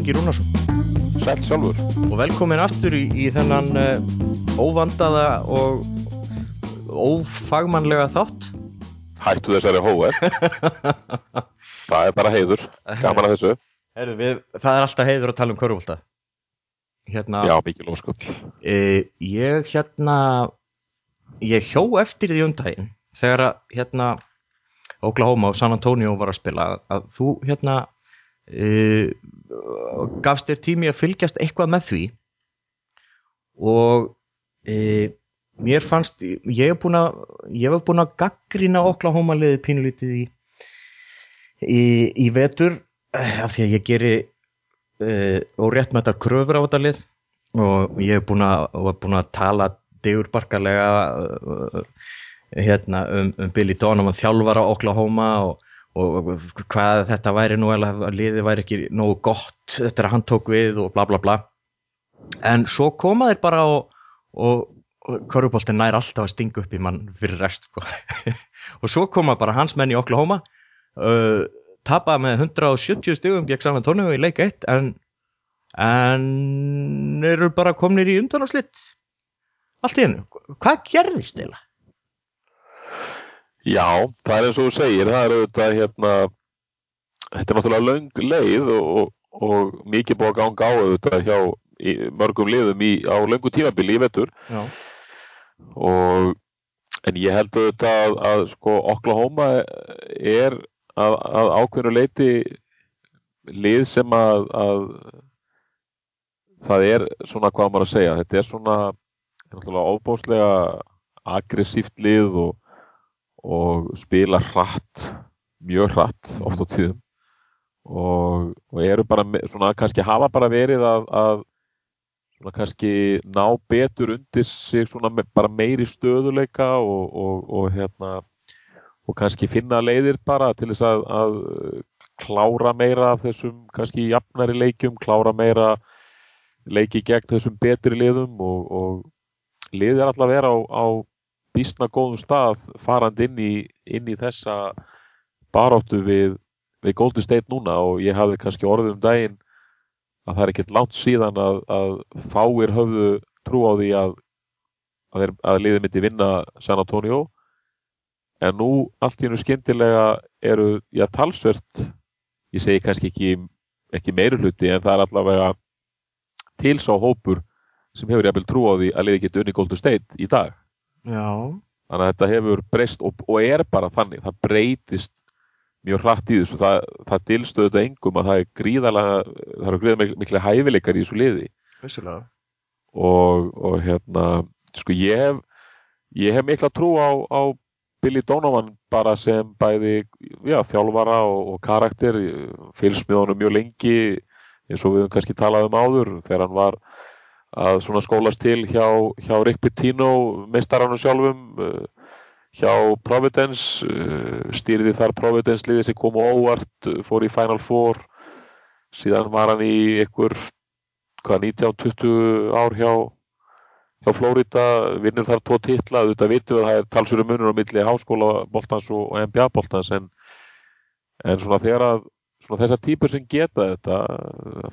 Ingi Rúnarsson. Sæl sjálfur. Og velkomin aftur í, í þennan uh, óvandaða og ófagmannlega þátt. Hættu þessari hóer Það er bara heiður, gaman að þessu. Heru, við, Það er alltaf heiður að tala um körfólta hérna, Já, mikið lóskup uh, Ég hérna ég hjó eftir því um daginn þegar að hérna Oklahoma og San Antonio var að spila að þú hérna uh, gafst þér tími að fylgjast eitthvað með því? Og uh, mér fannst ég hef búin að ég hef búin að gaggrina Oklahoma liði pínulítið í, í, í vetur af því að ég geri með þetta kröfur á þetta lið. Og ég hef búin að, búin að tala digurbarkalega uh, hérna, um, um Billy Donovan þjálfar á Oklahoma og, og, og hvað þetta væri nú að liði væri ekki nógu gott er að hann tók við og bla bla bla en svo koma þeir bara og, og Körubólten nær alltaf að stinga upp í mann fyrir rest sko. og svo koma bara hans menn í Oklahoma uh, tapa með 170 stugum gegn San Antonio í leik 1 en, en eru bara komnir í undan og slitt allt í hennu, hvað gerðist eða? Já, það er eins og þú segir, það er auðvitað hérna, þetta er náttúrulega laung leið og, og mikið búið að ganga á auðvitað hjá mörgum liðum í, á laungu tímabili í vettur og en ég held auðvitað að, að sko Oklahoma er að, að ákveðinu leiti lið sem að, að það er svona hvað maður að segja, þetta er svona náttúrulega ofbóslega aggressíft lið og og spila hratt mjög hratt oft á tíðum. Og, og eru bara svona kannski hafa bara verið að, að svona kannski ná betur undir sig svona me, bara meiri stöðuleika og, og, og hérna og kannski finna leiðir bara til þess að, að klára meira af þessum kannski jafnari leikjum, klára meira leiki gegn þessum betri liðum og liðir alltaf vera á, á bísna góðum stað farand inn í, inn í þessa baráttu við, við Golden State núna og ég hafði kannski orðið um daginn að það er ekkert látt síðan að, að fáir höfðu trú á því að að, þeir, að liðið myndi vinna San Antonio. En nú allt í hennu skindilega eru já talsvert ég segi kannski ekki, ekki meiri hluti en það er allavega tilsá hópur sem hefur jæfnvel trú á því að liðið geti unni Golden State í dag Já. Þannig að þetta hefur breyst og, og er bara þannig, það breytist mjög hratt í þessu, það, það dilstöðu þetta engum að það er gríðalega, það eru gríðalega miklu hæfileikar í þessu liði. Vissilega. Og, og hérna, sko ég hef, ég hef mikla trú á, á Billy Donovan bara sem bæði, já, þjálfara og, og karakter, fylgst með honum mjög lengi eins og við höfum kannski talað um áður þegar hann var að svona skólast til hjá, hjá Rick Pitino meistarannu sjálfum uh, hjá Providence uh, stýriði þar Providence liðið sem kom óvart, uh, fór í Final Four. Síðan var hann í ykkur 19-20 ár hjá hjá Flórida, vinnur þar tvo titla. Auðvitað vitum við að það er talsverðu munur á milli háskóla boltans og NBA boltans en, en svona þegar að svona þessar típur sem geta þetta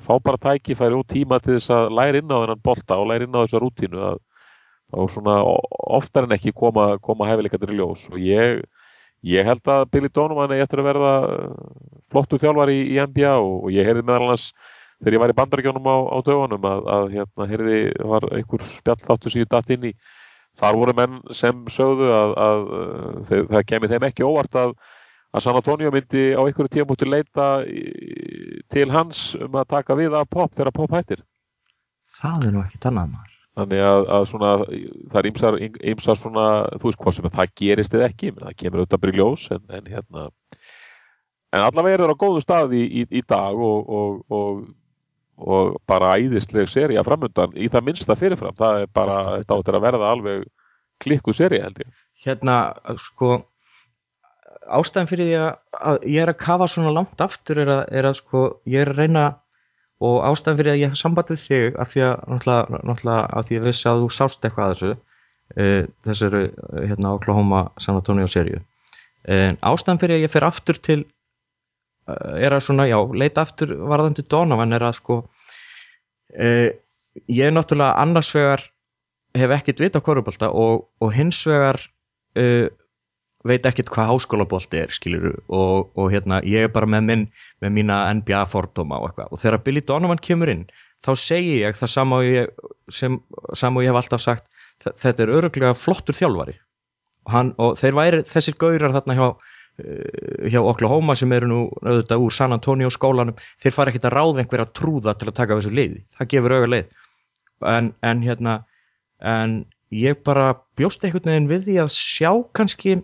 fá bara tækifæri og tíma til þess að læra inn á þennan bolta og læra inn á þessa rútínu að, og svona oftar en ekki koma, koma hefileikandir í ljós. Og ég, ég held að Billy Donovan er eftir að verða flottu þjálfar í, í NBA og, og ég heyrði meðal annars þegar ég var í bandaríkjónum á, á dögunum að, að hérna heyrði var einhver spjall þáttu síðu datt inn í. Þar voru menn sem sögðu að, að, að það kemur þeim ekki óvart að að San Antonio myndi á einhverju tíum út til leita til hans um að taka við af pop þegar pop hættir. Það er nú ekki tannað maður. Þannig að, að svona, það er ymsar, ymsar svona, þú veist hvað sem það gerist eða ekki, það kemur auðvitað í ljós en, en hérna en allavega er það á góðu staði í, í, í dag og, og, og, og bara æðisleg seri að framöndan í það minnsta fyrirfram, það er bara þetta áttur að verða alveg klikku seri held ég. Hérna, sko ástæðan fyrir því að ég er að kafa svona langt aftur er að, er að sko ég er að reyna og ástæðan fyrir að ég hef samband við þig af því að náttúrulega, náttúrulega af því að vissi að þú sást eitthvað að þessu uh, þessari hérna Oklahoma San Antonio serju en ástæðan fyrir að ég fer aftur til er að svona, já, leita aftur varðandi Donovan er að sko uh, ég er náttúrulega annars vegar hef ekkert vita á korfbólta og, og hins vegar uh, veit ekkert hvað háskólabólti er skiluru og, og hérna ég er bara með minn með mína NBA fordóma og eitthvað. Og þegar Billy Donovan kemur inn þá segi ég það sama og ég, sem, sama og ég hef alltaf sagt þetta er öruglega flottur þjálfari. Og, hann, og þeir væri þessir gaurar þarna hjá uh, hjá Oklahoma sem eru nú auðvitað úr San Antonio skólanum þeir fara ekkert að ráða einhverja trúða til að taka þessu leið það gefur auga leið. En, en hérna en ég bara bjóst einhvern veginn við því að sjá kannski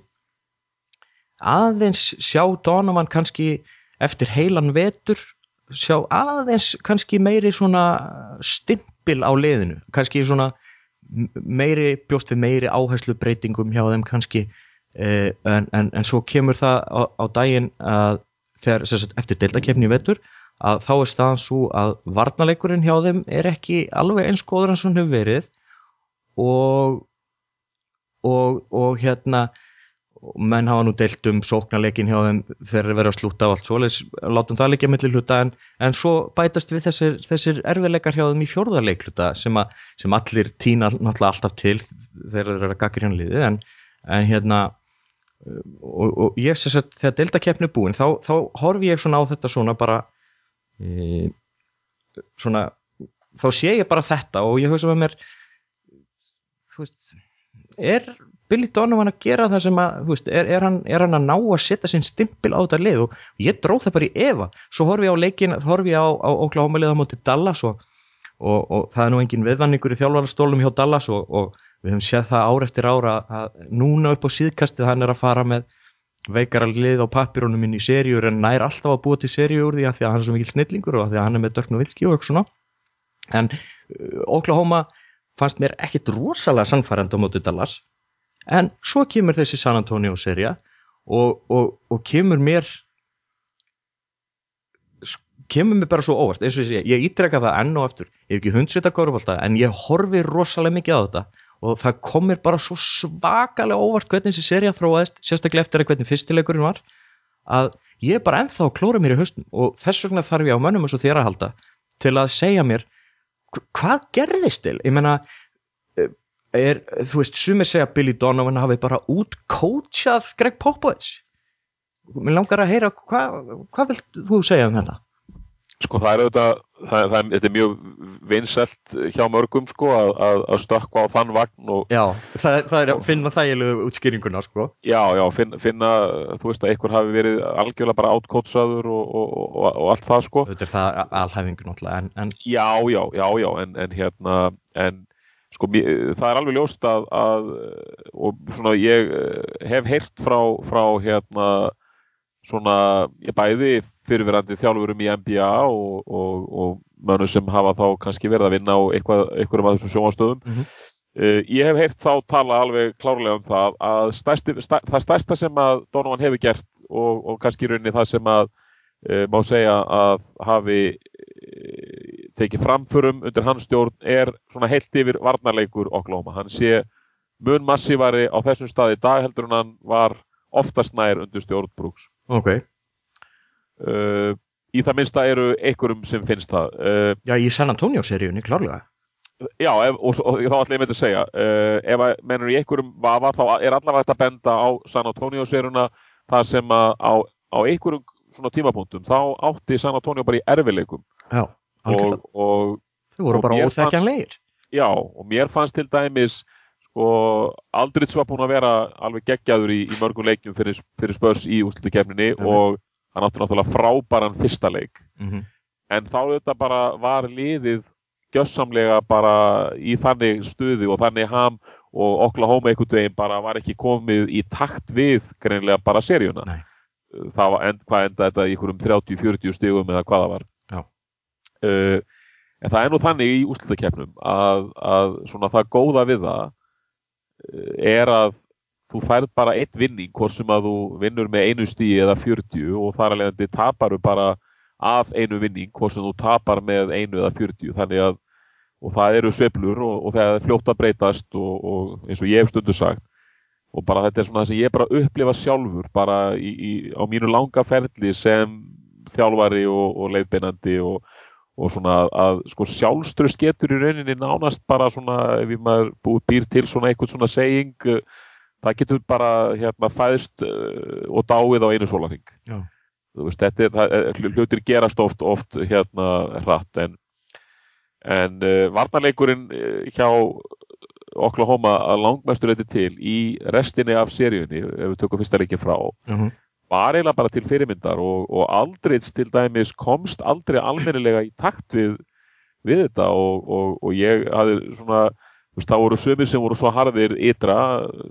aðeins sjá Donovan kannski eftir heilan vetur sjá aðeins kannski meiri svona stimpil á liðinu kannski svona meiri bjóst við meiri áherslu breytingum hjá þeim kannski eh, en, en, en svo kemur það á, á daginn að þegar sagt, eftir deltakefni vetur að þá er staðan svo að varnaleikurinn hjá þeim er ekki alveg eins góður og hann hefur verið og og, og hérna menn hafa nú deilt um sóknarleikin hjá þeim þegar þeir verða að slúta á allt svoleiðis, látum það líka mellir hluta en, en svo bætast við þessir, þessir erfiðleikar hjá þeim í fjórðarleik hluta sem, a, sem allir týna náttúrulega alltaf til þegar þeir að gagja hérna liðið en, en hérna og, og ég sé að þegar deltakeppni er búin þá, þá horfi ég svona á þetta svona bara e, svona þá sé ég bara þetta og ég hugsa með mér þú veist er Billy Donovan að gera það sem að veist, er, er, hann, er hann að ná að setja sinn stimpil á þetta lið? Og ég dróð það bara í Eva svo horfi ég á leikin, horfi ég á, á Oklahoma liða moti Dallas og, og, og það er nú engin viðvanningur í þjálfarastólum hjá Dallas og, og við höfum séð það ár eftir ára að núna upp á síðkastið hann er að fara með veikara lið á pappirónum minn í serjur en nær alltaf að búa til serju úr því að því að hann er svo mikil snillingur og því að hann er með dörkn og vilki og eitthvað svona. En uh, Oklahoma fannst mér ekkit rosalega sannfærand á móti Dallas en svo kemur þessi San Antonio serja og, og, og kemur mér kemur mér bara svo óvart. Eins og ég ég ítreka það enn og aftur. Ég hef ekki hundsvita korfbalta en ég horfi rosalega mikið á þetta. Og það komir bara svo svakalega óvart hvernig þessi serja þróaðist sérstaklega eftir að hvernig fyrstileikurinn var að ég er bara ennþá að klóra mér í höstum og þess vegna þarf ég á mönnum eins og þér að halda til að segja mér hvað gerðist til, ég menna er, þú veist, sumir segja Billy Donovan hafi bara útkótsjað Greg Popovich. Mér langar að heyra, hvað hva vilt þú segja um þetta? Sko það er auðvitað, það, það, þetta er mjög vinselt hjá mörgum sko að, að, að stökka á þann vagn og, Já, það, það er að finna þægilegu útskýringuna sko. Já, já, finna, finna þú veist að einhver hafi verið algjörlega bara átkótsaður og, og, og allt það sko. Þetta er það alhæfingu náttúrulega en, en... Já, já, já, já, en, en hérna en sko það er alveg ljóst að, að og svona ég eh, hef heyrt frá, frá hérna svona ég bæði fyrirverandi þjálfurum í NBA og, og, og mönnum sem hafa þá kannski verið að vinna á einhverjum af þessum sjónastöðum mm -hmm. uh, ég hef heyrt þá tala alveg klárlega um það að stærsti, stær, það stærsta sem að Donovan hefur gert og, og kannski rauninni það sem að uh, má segja að hafi tekið framförum undir hans stjórn er svona heilt yfir varnarleikur Oklahoma. Hann sé mun massívari á þessum staði dag heldur en hann var oftast nær undir stjórn Brooks. Ok. Uh, í það minnsta eru einhverjum sem finnst það. Uh, já, í San Antonio seríunni, klárlega. Já, ef, og, og, og þá ætlum ég með þetta að segja, uh, ef að mennur í einhverjum vafa þá er allavega þetta að benda á San Antonio seríuna þar sem að á, á einhverjum svona tímapunktum þá átti San Antonio bara í erfileikum. Já og, og þau voru bara óþekkjanlegir já og mér fannst til dæmis sko Aldrits var búin að vera alveg geggjaður í, í mörgum leikjum fyrir, fyrir spörs í úslutikefninni mm -hmm. og hann átti náttúrulega frábæran fyrsta leik mm -hmm. en þá þetta bara var liðið gjössamlega bara í þannig stuði og þannig ham og Oklahoma einhvern veginn bara var ekki komið í takt við greinlega bara seríuna Nei. það var end, hvað enda þetta í einhverjum 30-40 stegum eða hvaða var Uh, en það er nú þannig í úslutakefnum að, að svona það góða við það uh, er að þú færð bara eitt vinning hvort sem að þú vinnur með einu stíi eða 40 og þar alveg þið taparu bara af einu vinning hvort sem þú tapar með einu eða 40 þannig að og það eru sveplur og, og það er fljótt að breytast og, og eins og ég hef stundu sagt og bara þetta er svona það sem ég bara upplifa sjálfur bara í, í, á mínu langa ferli sem þjálfari og, og leiðbeinandi og, og svona að, sko sjálfströst getur í rauninni nánast bara svona ef maður býr til svona eitthvað svona seging það getur bara hérna fæðist uh, og dáið á einu sólarhing þetta er, það, hlutir gerast oft, oft hérna hratt. En en varnarleikurinn hjá Oklahoma að langmestur eitthvað til í restinni af seríunni, ef við tökum fyrsta leikin frá. Uh -huh var eiginlega bara til fyrirmyndar og, og aldrei til dæmis komst aldrei almennilega í takt við, við þetta og, og, og ég hafði svona, þú veist, þá voru sömur sem voru svo harðir ytra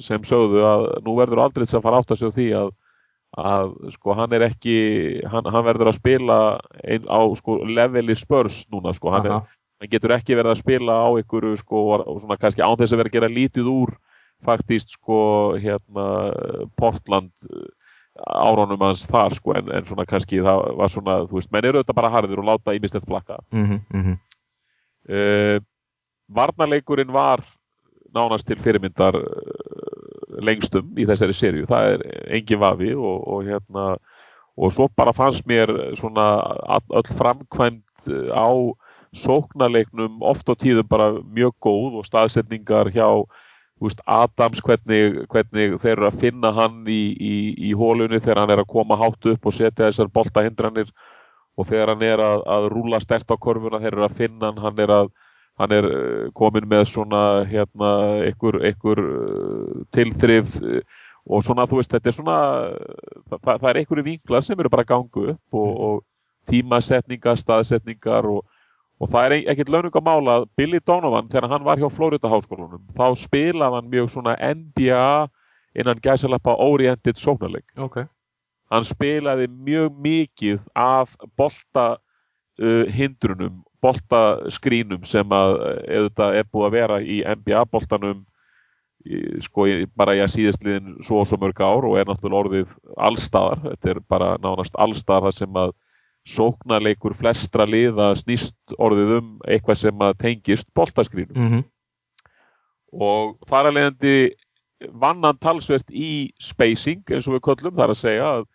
sem sögðu að nú verður aldrei þess að fara átt að segja því að, að sko hann er ekki, hann, hann verður að spila ein, á sko leveli spörs núna sko, hann, er, hann getur ekki verið að spila á einhverju sko og svona kannski án þess að vera að gera lítið úr faktist sko hérna Portland áraunum hans þar sko en, en svona kannski það var svona þú veist, menn eru auðvitað bara harðir og láta ímestett flakka mm -hmm, mm -hmm. uh, Varnarleikurinn var nánast til fyrirmyndar uh, lengstum í þessari sériu, það er engin vafi og, og hérna og svo bara fannst mér svona öll framkvæmt á sóknarleiknum oft á tíðum bara mjög góð og staðsetningar hjá veist, Adams hvernig, hvernig þeir eru að finna hann í, í, í hólunni þegar hann er að koma hátt upp og setja þessar boltahindranir. Og þegar hann er að, að rúla stert á korfuna þeir eru að finna hann, hann er, að, hann er eh, komin með svona hérna, einhver, einhver eh, tilþrif eh, og svona þú veist þetta er svona það, það er einhverju vinklar sem eru bara gangu upp og, og tímasetningar, staðsetningar og og það er ekkert launungamála að Billy Donovan þegar hann var hjá Florida háskólanum þá spilaði hann mjög svona NBA innan gæsalappa oriented sóknarleik okay. hann spilaði mjög mikið af bolta uh, hindrunum boltaskrínum sem að eða er búið að vera í NBA boltanum sko bara ég síðastliðin svo og svo mörg ár og er náttúrulega orðið allstaðar, þetta er bara nánast allstaðar það sem að sóknarleikur flestra liða snýst orðið um eitthvað sem að tengist boltaskrínu mm -hmm. og þar að leiðandi vannan talsvert í spacing eins og við köllum þar að segja að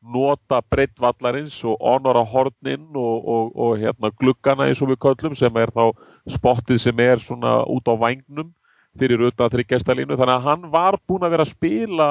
nota breyttvallarins og honora hornin og, og, og hérna, gluggana eins og við köllum sem er þá spottið sem er svona út á vagnum fyrir auðvitað þryggjastalínu þannig að hann var búin að vera að spila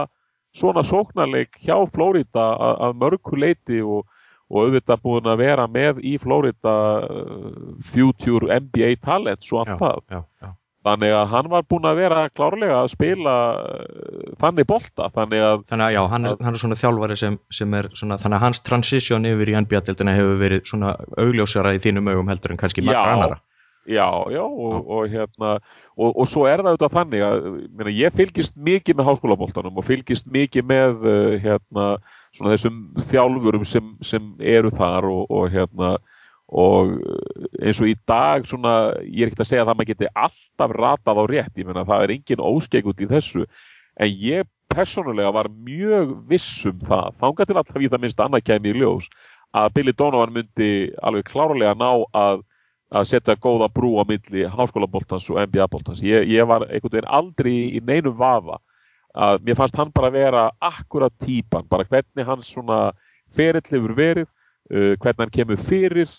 svona sóknarleik hjá Flórida að, að mörgu leiti og og auðvitað búin að vera með í Florida uh, future NBA talent svo allt það. já, já. þannig að hann var búin að vera klárlega að spila uh, þannig bolta. Þannig að, þannig að já, hann er, hann er svona þjálfari sem, sem er svona, þannig að hans transition yfir í NBA-deltina hefur verið svona augljósara í þínum augum heldur en kannski margra annara Já, já, og, og hérna og, og svo er það auðvitað þannig að ég fylgist mikið með háskólaboltanum og fylgist mikið með uh, hérna svona þessum þjálfurum sem, sem eru þar og, og hérna og eins og í dag svona, ég er ekkert að segja að það maður geti alltaf ratað á rétt, ég menna það er engin óskeg út í þessu, en ég personulega var mjög vissum það, þángar til alltaf í það minnst annað kemi í ljós, að Billy Donovan myndi alveg klárlega ná að, að setja góða brú á milli háskólaboltans og NBA-boltans, ég, ég var einhvern veginn aldrei í neinum vafa að mér fannst hann bara vera akkurat típan, bara hvernig hans svona ferill hefur verið, uh, hvernig hann kemur fyrir,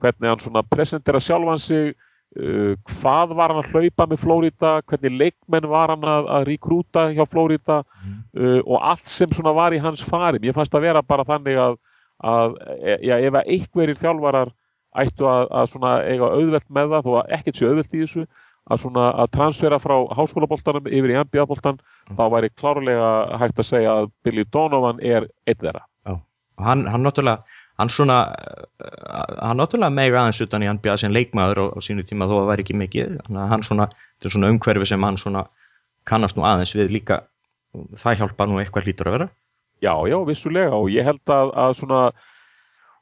hvernig hann svona presentera sjálfan sig, uh, hvað var hann að hlaupa með Flórida, hvernig leikmenn var hann að, að rekrúta hjá Flórida mm. uh, og allt sem svona var í hans fari. Mér fannst að vera bara þannig að, að ja, ef einhverjir þjálfarar ættu að, að svona eiga auðvelt með það, þó að ekkert sé auðvelt í þessu, að svona að transfera frá háskólaboltanum yfir í NBA-boltan mm. þá væri klárlega hægt að segja að Billy Donovan er eitt þeirra. Já, og hann, hann náttúrulega hann svona, hann náttúrulega meira aðeins utan í NBA sem leikmaður á, á sínu tíma þó að væri ekki mikið, hann svona þetta er svona umhverfi sem hann svona kannast nú aðeins við líka það hjálpa nú eitthvað hlítur að vera. Já, já, vissulega og ég held að, að svona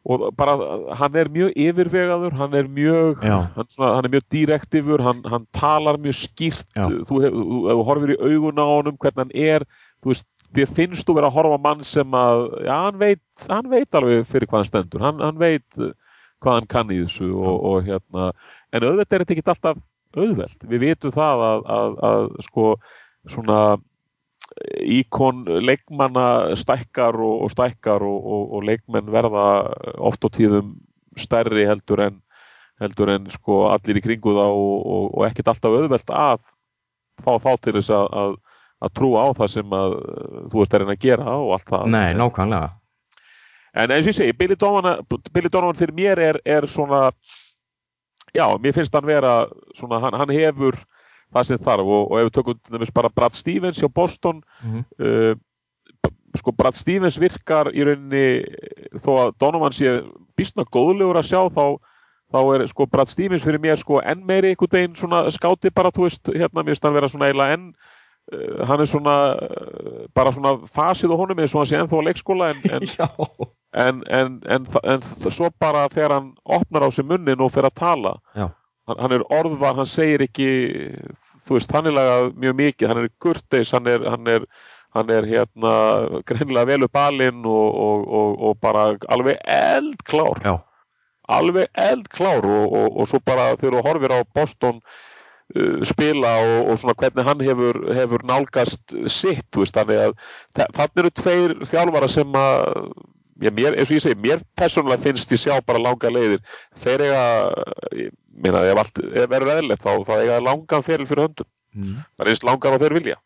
og bara hann er mjög yfirvegaður hann er mjög hann, svona, hann er mjög direktífur, hann, hann talar mjög skýrt, þú, hef, þú, þú horfir í augun á honum hvernig hann er þú veist, þér finnst þú verið að horfa mann sem að, já, hann veit hann veit alveg fyrir hvað hann stendur. Hann, hann veit hvað hann kann í þessu og, og hérna, en auðvelt er þetta ekki alltaf auðvelt, við vitum það að, að, að sko, svona íkon leikmanna stækkar og, og stækkar og, og, og leikmenn verða oft á tíðum stærri heldur en heldur en sko allir í kringu þá og ekkert alltaf auðvelt að fá þá til þess að, að, að trúa á það sem að þú ert að reyna að gera og allt það. Nei, nákvæmlega. En eins og ég segi, Billy Donovan, Billy Donovan fyrir mér er, er svona, já, mér finnst hann vera svona, hann, hann hefur það sem þarf og, og ef við tökum nefnist bara Brad Stevens hjá Boston mm -hmm. uh, sko Brad Stevens virkar í rauninni þó að Donovan sé bísna góðlegur að sjá þá, þá er sko Brad Stevens fyrir mér sko enn meiri einhvern veginn svona skáti bara þú veist hérna mér finnst hann vera svona eiginlega enn uh, hann er svona uh, bara svona fasið á honum eða svona sé ennþá á leikskóla en en, en, en, en svo bara þegar hann opnar á sig munnin og fer að tala Já hann, hann er orðvar, hann segir ekki þú veist, hann er lagað mjög mikið hann er gurteis, hann er hann er, hann er hérna greinlega velu balinn og, og, og, og bara alveg eldklár Já. alveg eldklár og svo bara þegar þú horfir á Boston uh, spila og svona hvernig hann hefur, hefur nálgast sitt, þú veist, þannig að þannig eru tveir þjálfara sem að Já, mér, eins og ég segi, mér personlega finnst ég sjá bara langa leiðir þeir eiga, ég meina, ef allt verður eðlert þá, þá eiga langan feril fyrir höndum. Mm. það er eins langar á þeir vilja.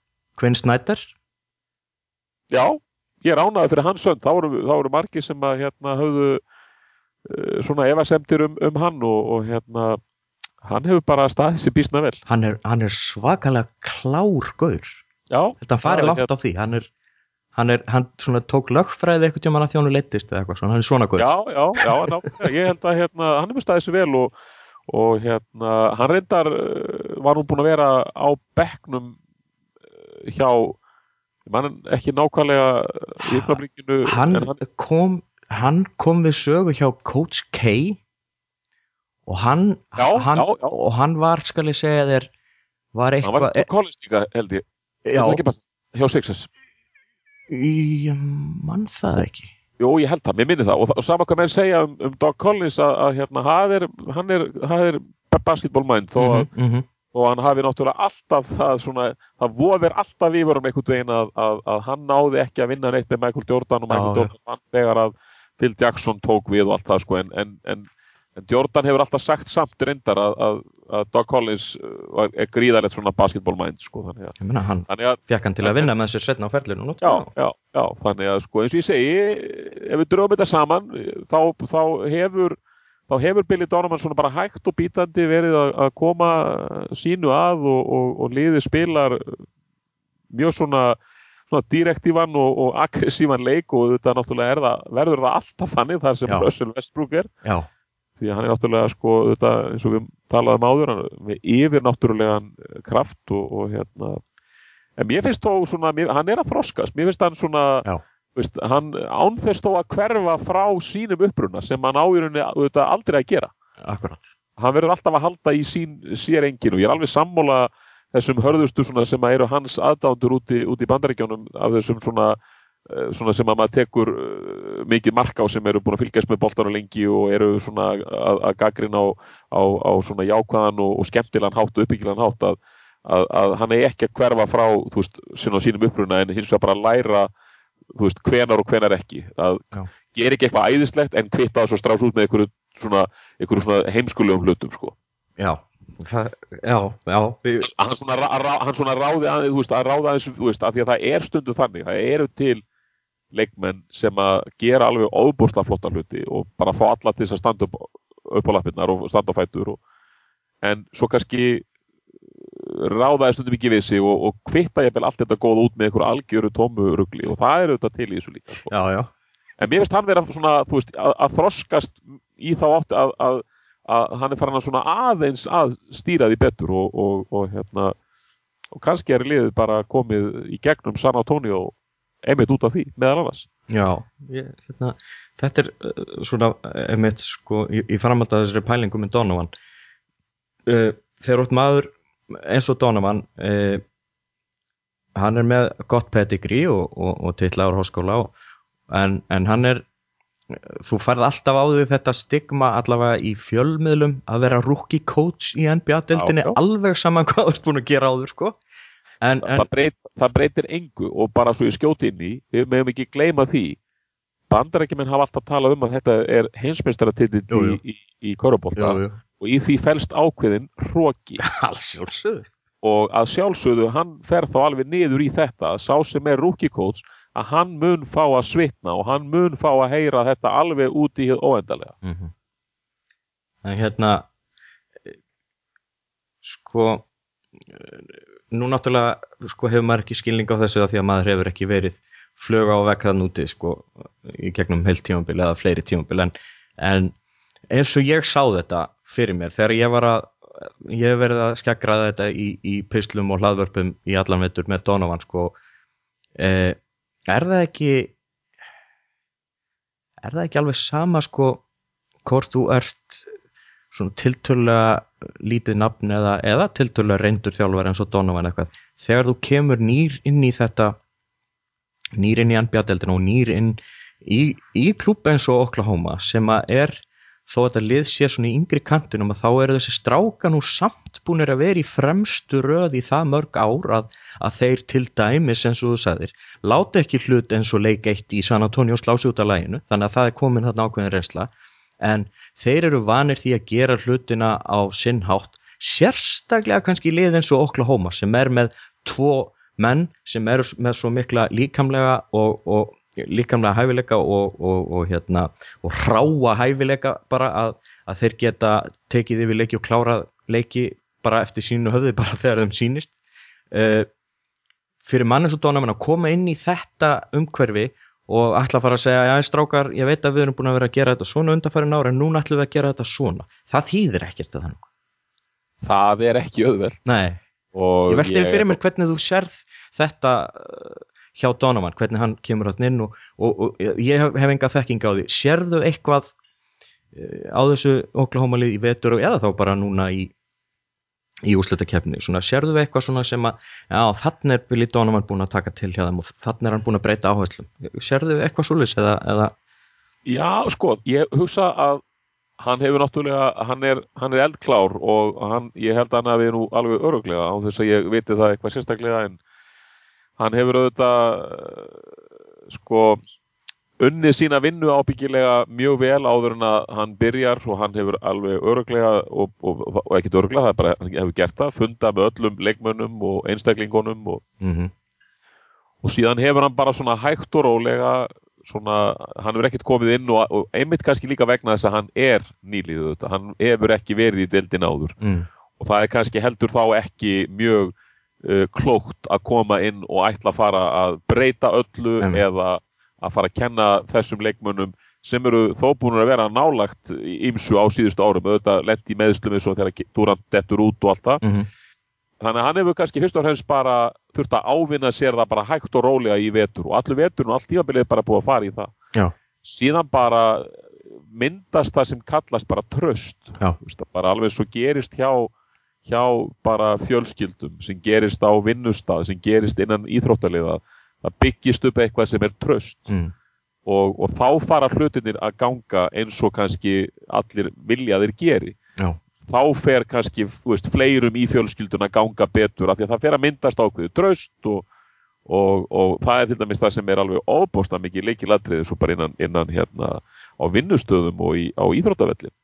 Quinn Snyder? Já, ég er ánaði fyrir hans hönd. Þá eru margi sem að hérna höfðu uh, svona evasemtir um, um hann og, og hérna hann hefur bara staðið sér bísna vel. Hann er, hann er svakalega klár gaur. Já Þetta farið langt hérna, á því, hann er hann, er, hann tók lögfræði eitthvað tjóman að þjónu leittist eða eitthvað svona, hann er svona góð Já, já, já, ná, ég held að hérna, hann hefur staðið sér vel og, og hérna, hann reyndar eh, var nú búin að vera á bekknum eh, hjá mann ekki nákvæmlega í upplafringinu hann, hann kom hann kom við sögu hjá Coach K. Og hann, já, hann já, já. og hann var, skal ég segja þér var eitthvað hann var eitthvað kollistíka held ég. Hjá Sixers. Ég mann það ekki. Jú, ég held það, mér minni það og, og sama hvað mér segja um, um Doug Collins að, að hérna, er, hann er, er basketballmænd þó að mm -hmm. og hann hafi náttúrulega alltaf það svona, það voðir alltaf yfir um einhvern veginn að, að, að hann náði ekki að vinna neitt með Michael Jordan og Michael Jordan hann þegar að Phil Jackson tók við og allt það sko en, en, en En Jordan hefur alltaf sagt samt reyndar að, að, að Doug Collins uh, er gríðarlegt svona basketballmænd sko, þannig að... Ég menna, hann fekk hann til að vinna með sér setna á ferlinu. Já, já, já, þannig að sko eins og ég segi, ef við dröfum þetta saman, þá, þá hefur þá hefur Billy Donovan svona bara hægt og bítandi verið að, að koma sínu að og, og, og liði spilar mjög svona, svona direktívan og, og aggressívan leik og þetta náttúrulega það, verður það alltaf þannig þar sem Russell Westbrook er. Já því að hann er náttúrulega sko þetta, eins og við talaðum áður með yfir náttúrulegan kraft og, og hérna en mér finnst þó svona, mér, hann er að þroskast. Mér finnst hann svona veist, hann ánþess þó að hverfa frá sínum uppruna sem hann ájörunni aldrei að gera. Akkurat. hann verður alltaf að halda í sín sér engin og ég er alveg sammála þessum hörðustu sem eru hans aðdándur út í, í bandaríkjónum af þessum svona svona sem að maður tekur eh, mikið marka á sem eru búin að fylgjast með boltar á lengi og eru svona að, að gaggrina á, á, á svona jákvæðan og, og skemmtilegan hátt og uppbyggilegan hátt að, að, að hann er ekki að hverfa frá þú veist, sínum uppruna en hins vegar bara að læra þú veist, hvenar og hvenar ekki að Já. gera ekki eitthvað æðislegt en kvippa það svo strafs út með einhverju svona, svona heimskulegum hlutum sko. Já Það, já, já við... hann svona, hann svona ráði aðeins, að ráði aðeins, af því að það er stundu þannig, það eru til leikmenn sem að gera alveg óbúrslega flotta hluti og bara fá alla til þess að standa upp, upp á lappinnar og standa á fætur og, en svo kannski uh, ráðaði stundum ekki við sig og, og kvitta ég vel allt þetta góð út með einhverju algjöru tómu ruggli og það er auðvitað til í þessu líka sko. já, já. en mér finnst hann vera svona veist, að, að þroskast í þá átt að, að, að hann er farin að svona aðeins að stýra því betur og, og hérna og kannski er liðið bara komið í gegnum San Antonio einmitt út af því, meðal annars. Já, ég, hérna, þetta er uh, svona einmitt sko í, í framhald að þessari pælingum með Donovan. Uh, þegar út maður eins og Donovan uh, hann er með gott pedigree og, og, og tilla ára hóskóla en, en hann er þú færð alltaf á því þetta stigma allavega í fjölmiðlum að vera rookie coach í NBA-deltinni alveg saman hvað þú ert búin að gera á þér sko en, en, það, breyt, það breytir engu og bara svo ég skjóti inn í við meðum ekki gleyma því. Bandarækjumenn hafa alltaf talað um að þetta er jú. í, í, í korubólta og í því fælst ákveðin hróki og að sjálfsögðu hann fer þá alveg niður í þetta að sá sem er rookie coach að hann mun fá að svitna og hann mun fá að heyra þetta alveg út í hér óendalega Mhm. en hérna eh, sko nú náttúrulega sko hefur maður ekki skilning á þessu að því að maður hefur ekki verið flög á vekk þann úti sko í gegnum heilt tímabil eða fleiri tímabil. En, en eins og ég sá þetta fyrir mér þegar ég var að ég hef verið að skeggraða þetta í, í pislum og hlaðvörpum í allan vetur með Donovan sko eh, er það ekki er það ekki alveg sama sko hvort þú ert svona tiltölulega lítið nafn eða, eða tiltölulega reyndur þjálfar eins og Donovan eitthvað. Þegar þú kemur nýr inn í þetta nýr inn í NBA-deldina og nýr inn í, í klúb eins og Oklahoma sem að er þó að þetta lið sé svona í yngri kantunum að þá eru þessi stráka nú samt búinir að vera í fremstu röð í það mörg ár að, að þeir til dæmis eins og þú sagðir láta ekki hlut eins og leik eitt í San Antonio slási út af læginu þannig að það er komin þarna ákveðin reynsla. En þeir eru vanir því að gera hlutina á sinn hátt sérstaklega kannski lið eins og Oklahoma sem er með tvo menn sem eru með svo mikla líkamlega og, og líkamlega hæfileika og, og, hérna, og hráa hæfileika bara að, að þeir geta tekið yfir leiki og klárað leiki bara eftir sínu höfði bara þegar þeim sýnist. Uh, fyrir mann eins og Donovan að koma inn í þetta umhverfi og ætla að fara að segja, já strákar, ég veit að við erum búin að vera að gera þetta svona undanfærin ára en núna ætlum við að gera þetta svona. Það þýðir ekkert að þannig það er ekki auðvelt. Nei, og ég velti ég... fyrir mér hvernig þú sérð þetta uh, hjá Donovan, hvernig hann kemur hann inn og, og, og ég hef, hef enga þekking á því. Sérðu eitthvað uh, á þessu Oklahoma lið í vetur og eða þá bara núna í í úslutakefni, svona sérðu við eitthvað svona sem að, já þannig er Billy Donovan búin að taka til hjá þeim og þannig er hann búin að breyta áherslum, sérðu við eitthvað svolítið eða, eða? Já, sko, ég hugsa að hann hefur náttúrulega, hann er, hann er eldklár og hann, ég held að hann hafi nú alveg öruglega á þess að ég viti það eitthvað sérstaklega en hann hefur auðvitað sko unnið sína vinnu ábyggilega mjög vel áður en að hann byrjar og hann hefur alveg öruglega og, og, og ekkert öruglega, það er bara, hann hefur gert það funda með öllum leikmönnum og einstaklingunum og, mm -hmm. og síðan hefur hann bara svona hægt og rólega svona, hann hefur ekkert komið inn og einmitt kannski líka vegna þess að hann er nýliðið þetta, hann hefur ekki verið í deildin áður mm. og það er kannski heldur þá ekki mjög uh, klókt að koma inn og ætla að fara að breyta öllu Einmitt. eða að fara að kenna þessum leikmönnum sem eru þó búin að vera nálagt ímsu á síðustu árum auðvitað lendi í meðslum eins og þegar Durant dettur út og allt það Mm -hmm. þannig að hann hefur kannski fyrst og fremst bara þurft að ávinna sér það bara hægt og rólega í vetur og allir vetur og allt tímabilið bara búið að fara í það Já. síðan bara myndast það sem kallast bara tröst. Vist, bara alveg svo gerist hjá hjá bara fjölskyldum sem gerist á vinnustad sem gerist innan íþróttaliða það byggist upp eitthvað sem er tröst Mm. og, og þá fara hlutinir að ganga eins og kannski allir vilja þeir geri. Já. þá fer kannski veist, fleirum í fjölskyldun að ganga betur af því að það fer að myndast ákveðu tröst og, og, og það er til dæmis það sem er alveg óbósta mikið leikilatriði svo bara innan, innan hérna á vinnustöðum og í, á íþróttavellin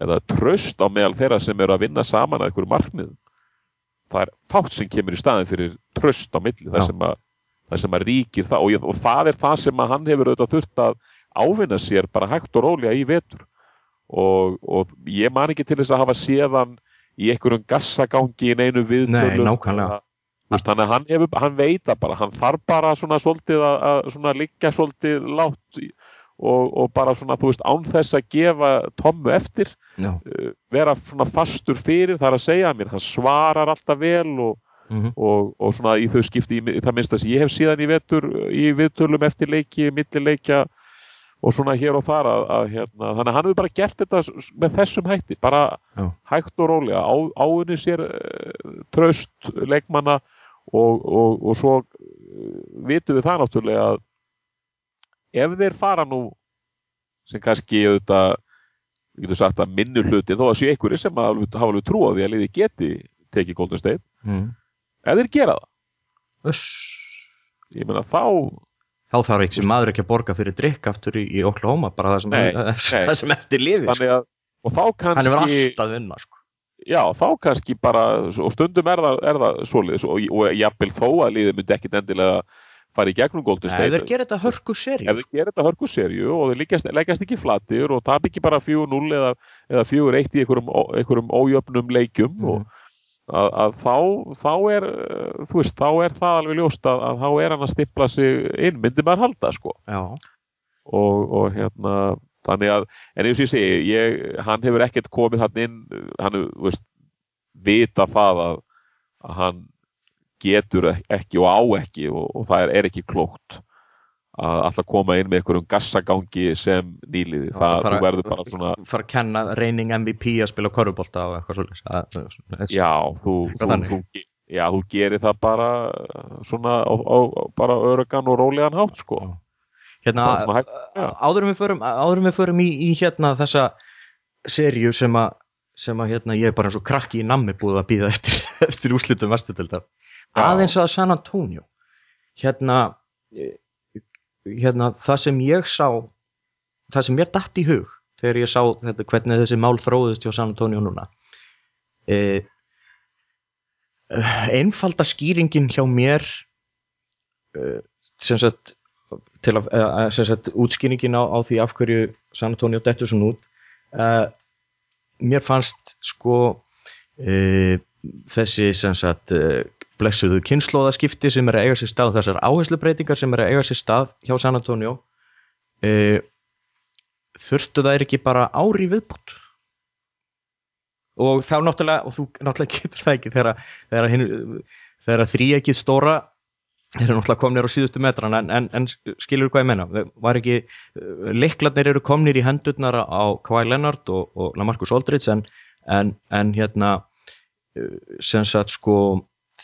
eða tröst á meðal þeirra sem eru að vinna saman að einhverju markmiðum. Það er fátt sem kemur í staðin fyrir tröst á milli það sem að það sem að ríkir það. Og, og það er það sem að hann hefur auðvitað þurft að ávinna sér bara hægt og rólega í vetur. Og, og ég man ekki til þess að hafa séðan í einhverjum gassagangi í. Þú veist, þannig að hann, hefur, hann veit það bara, hann þarf bara svona svolítið að, að svona liggja svolítið látt og, og bara svona, þú veist, án þess að gefa Tommu eftir, uh, vera svona fastur fyrir, það er að segja mér, hann svarar alltaf vel og, Mm og, og svona í þau skipti, í, það minnst að ég hef síðan í vetur, í viðtölum eftir leiki, millileikja og svona hér og þar að, að hérna, þannig að hann hefur bara gert þetta með þessum hætti, bara Já. hægt og rólega, á, áunni sér uh, tröst leikmanna og, og, og svo uh, vitum við það náttúrulega að ef þeir fara nú sem kannski auðvitað við getum sagt að minnu hluti þó að séu einhverju sem hafa alveg trú á því að liði geti tekið Golden State Mm. Ef þeir gera það Öss. ég meina þá þá þarf ekki sem maður ekki að borga fyrir drikk aftur í, í Oklahoma bara það sem, Nei, að, nei. það sem eftir lifi sko. og þá hann er kannski alltaf vinna sko. já, þá kannski bara og stundum er það, er það svoleiðis og, og jafnvel þó að liðið myndi ekkit endilega fara í gegnum Golden State þeir gera þetta hörku seri ef þið gerir þetta hörku serju og þið leggjast, leggjast ekki flatir og tap ekki bara 4-0 eða, eða 4-1 í einhverjum, einhverjum ójöfnum leikjum Mhm. og að, að þá, þá er uh, þú veist, þá er það alveg ljóst að, að þá er hann að stippla sig inn, myndi maður halda sko. Og, og hérna þannig að, en eins og ég segi ég, hann hefur ekkert komið hann inn hann þú veist, vita það að, að hann getur ek- ekki og á ekki og, og það er, er ekki klókt að alltaf koma inn með einhverjum gassagangi sem nýliði, það, það fara- þú verður bara svona fara að kenna reyning MVP að spila korfubólta og eitthvað svolítið já, þú, þú, þú, já, þú gerir það bara svona á, á, bara örugan og rólegan hátt sko. Hérna, hægt- já. áður en við förum, áður en við förum í, í hérna þessa serju sem að sem að hérna ég er bara eins og krakki í nammi búið að býða eftir, eftir úslitum vestutildar aðeins að San Antonio. Hérna hérna það sem ég sá það sem ég datt í hug þegar ég sá þetta, hvernig þessi mál þróðist hjá San Antonio núna e, einfalda skýringin hjá mér e, sem sagt til að, e, sem sagt útskýringin á, á því af hverju San Antonio dettur svona út e, mér fannst sko e, þessi sem sagt e, blessuðu kynnslóðaskipti sem er að eiga sér stað þessar áherslubreitingar sem er að eiga sér stað hjá San Antonio e, þurftu þær ekki bara ári viðbútt og þá náttúrulega og þú náttúrulega getur það ekki þegar, þegar, hinn, þegar þrý ekki stóra þeir eru náttúrulega komnir á síðustu metran en, en, en skilur hvað ég menna Það ekki, liklarnir eru komnir í hendurnar á Kawhi Leonard og, og Lamarcus Aldridge en, en, hérna eh, sem sagt sko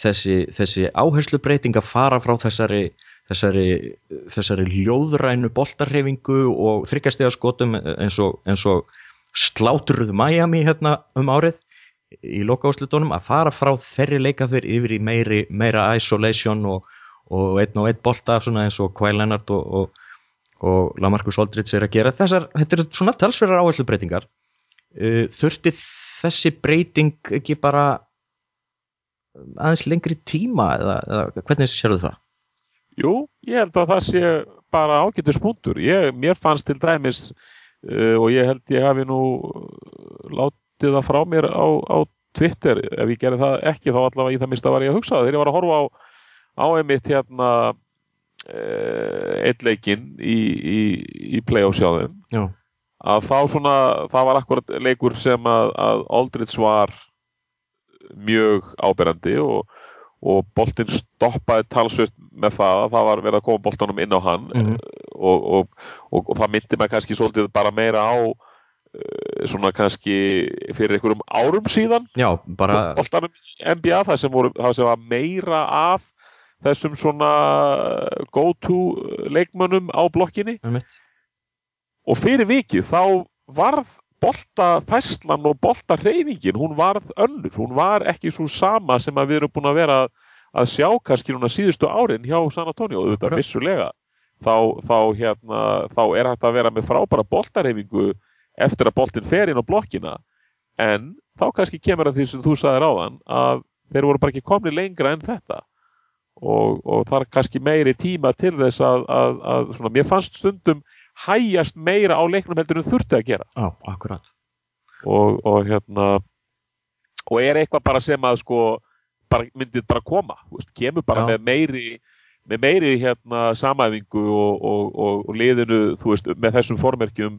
þessi, þessi áherslu að fara frá þessari þessari, þessari ljóðrænu boltarhefingu og þryggjastegaskotum eins og, og slátruð Miami hérna um árið í lokaúslitunum að fara frá þeirri leikafyr yfir í meiri, meira isolation og, og einn og einn bolta eins og Kvæl Lennart og, og, Lamarcus Aldridge er að gera. Þessar, þetta eru svona talsverðar áherslu breytingar uh, þurfti þessi breyting ekki bara aðeins lengri tíma eða, eða hvernig sérðu það? Jú, ég held að það sé bara ágættur spunktur. Ég, mér fannst til dæmis uh, og ég held ég hafi nú látið það frá mér á, á Twitter, ef ég gerði það ekki þá allavega í það mista var ég að hugsa það þegar ég var að horfa á, á einmitt hérna uh, eitt leikinn í, í, í play-offs hjá þeim Já, að þá svona, það var akkurat leikur sem að, að Aldridge var mjög áberandi og, og boltinn stoppaði talsvert með það að það var verið að koma boltanum inn á hann Mhm. og, og, og, og það myndi maður kannski svolítið bara meira á uh, svona kannski fyrir einhverjum árum síðan já bara boltanum NBA það sem, voru, það sem var meira af þessum svona go-to leikmönnum á blokkinni einmitt. og fyrir vikið þá varð boltafæslan og boltareyfingin hún varð önnur, hún var ekki svo sama sem að við erum búin að vera að, sjá kannski núna síðustu árin hjá San Antonio, auðvitað vissulega. Þá, þá, hérna, þá er hægt að vera með frábæra boltareyfingu eftir að boltin fer inn á blokkina. En þá kannski kemur að því sem þú sagðir áðan að þeir voru bara ekki komni lengra en þetta. Og, og það er kannski meiri tíma til þess að, að, að svona, mér fannst stundum hæjast meira á leiknum heldur en þurfti að gera Já, akkurat og, og hérna og er eitthvað bara sem að sko bara, myndið bara koma veist, kemur bara Já. með meiri með meiri hérna samæfingu og, og, og, og liðinu þú veist, með þessum formerkjum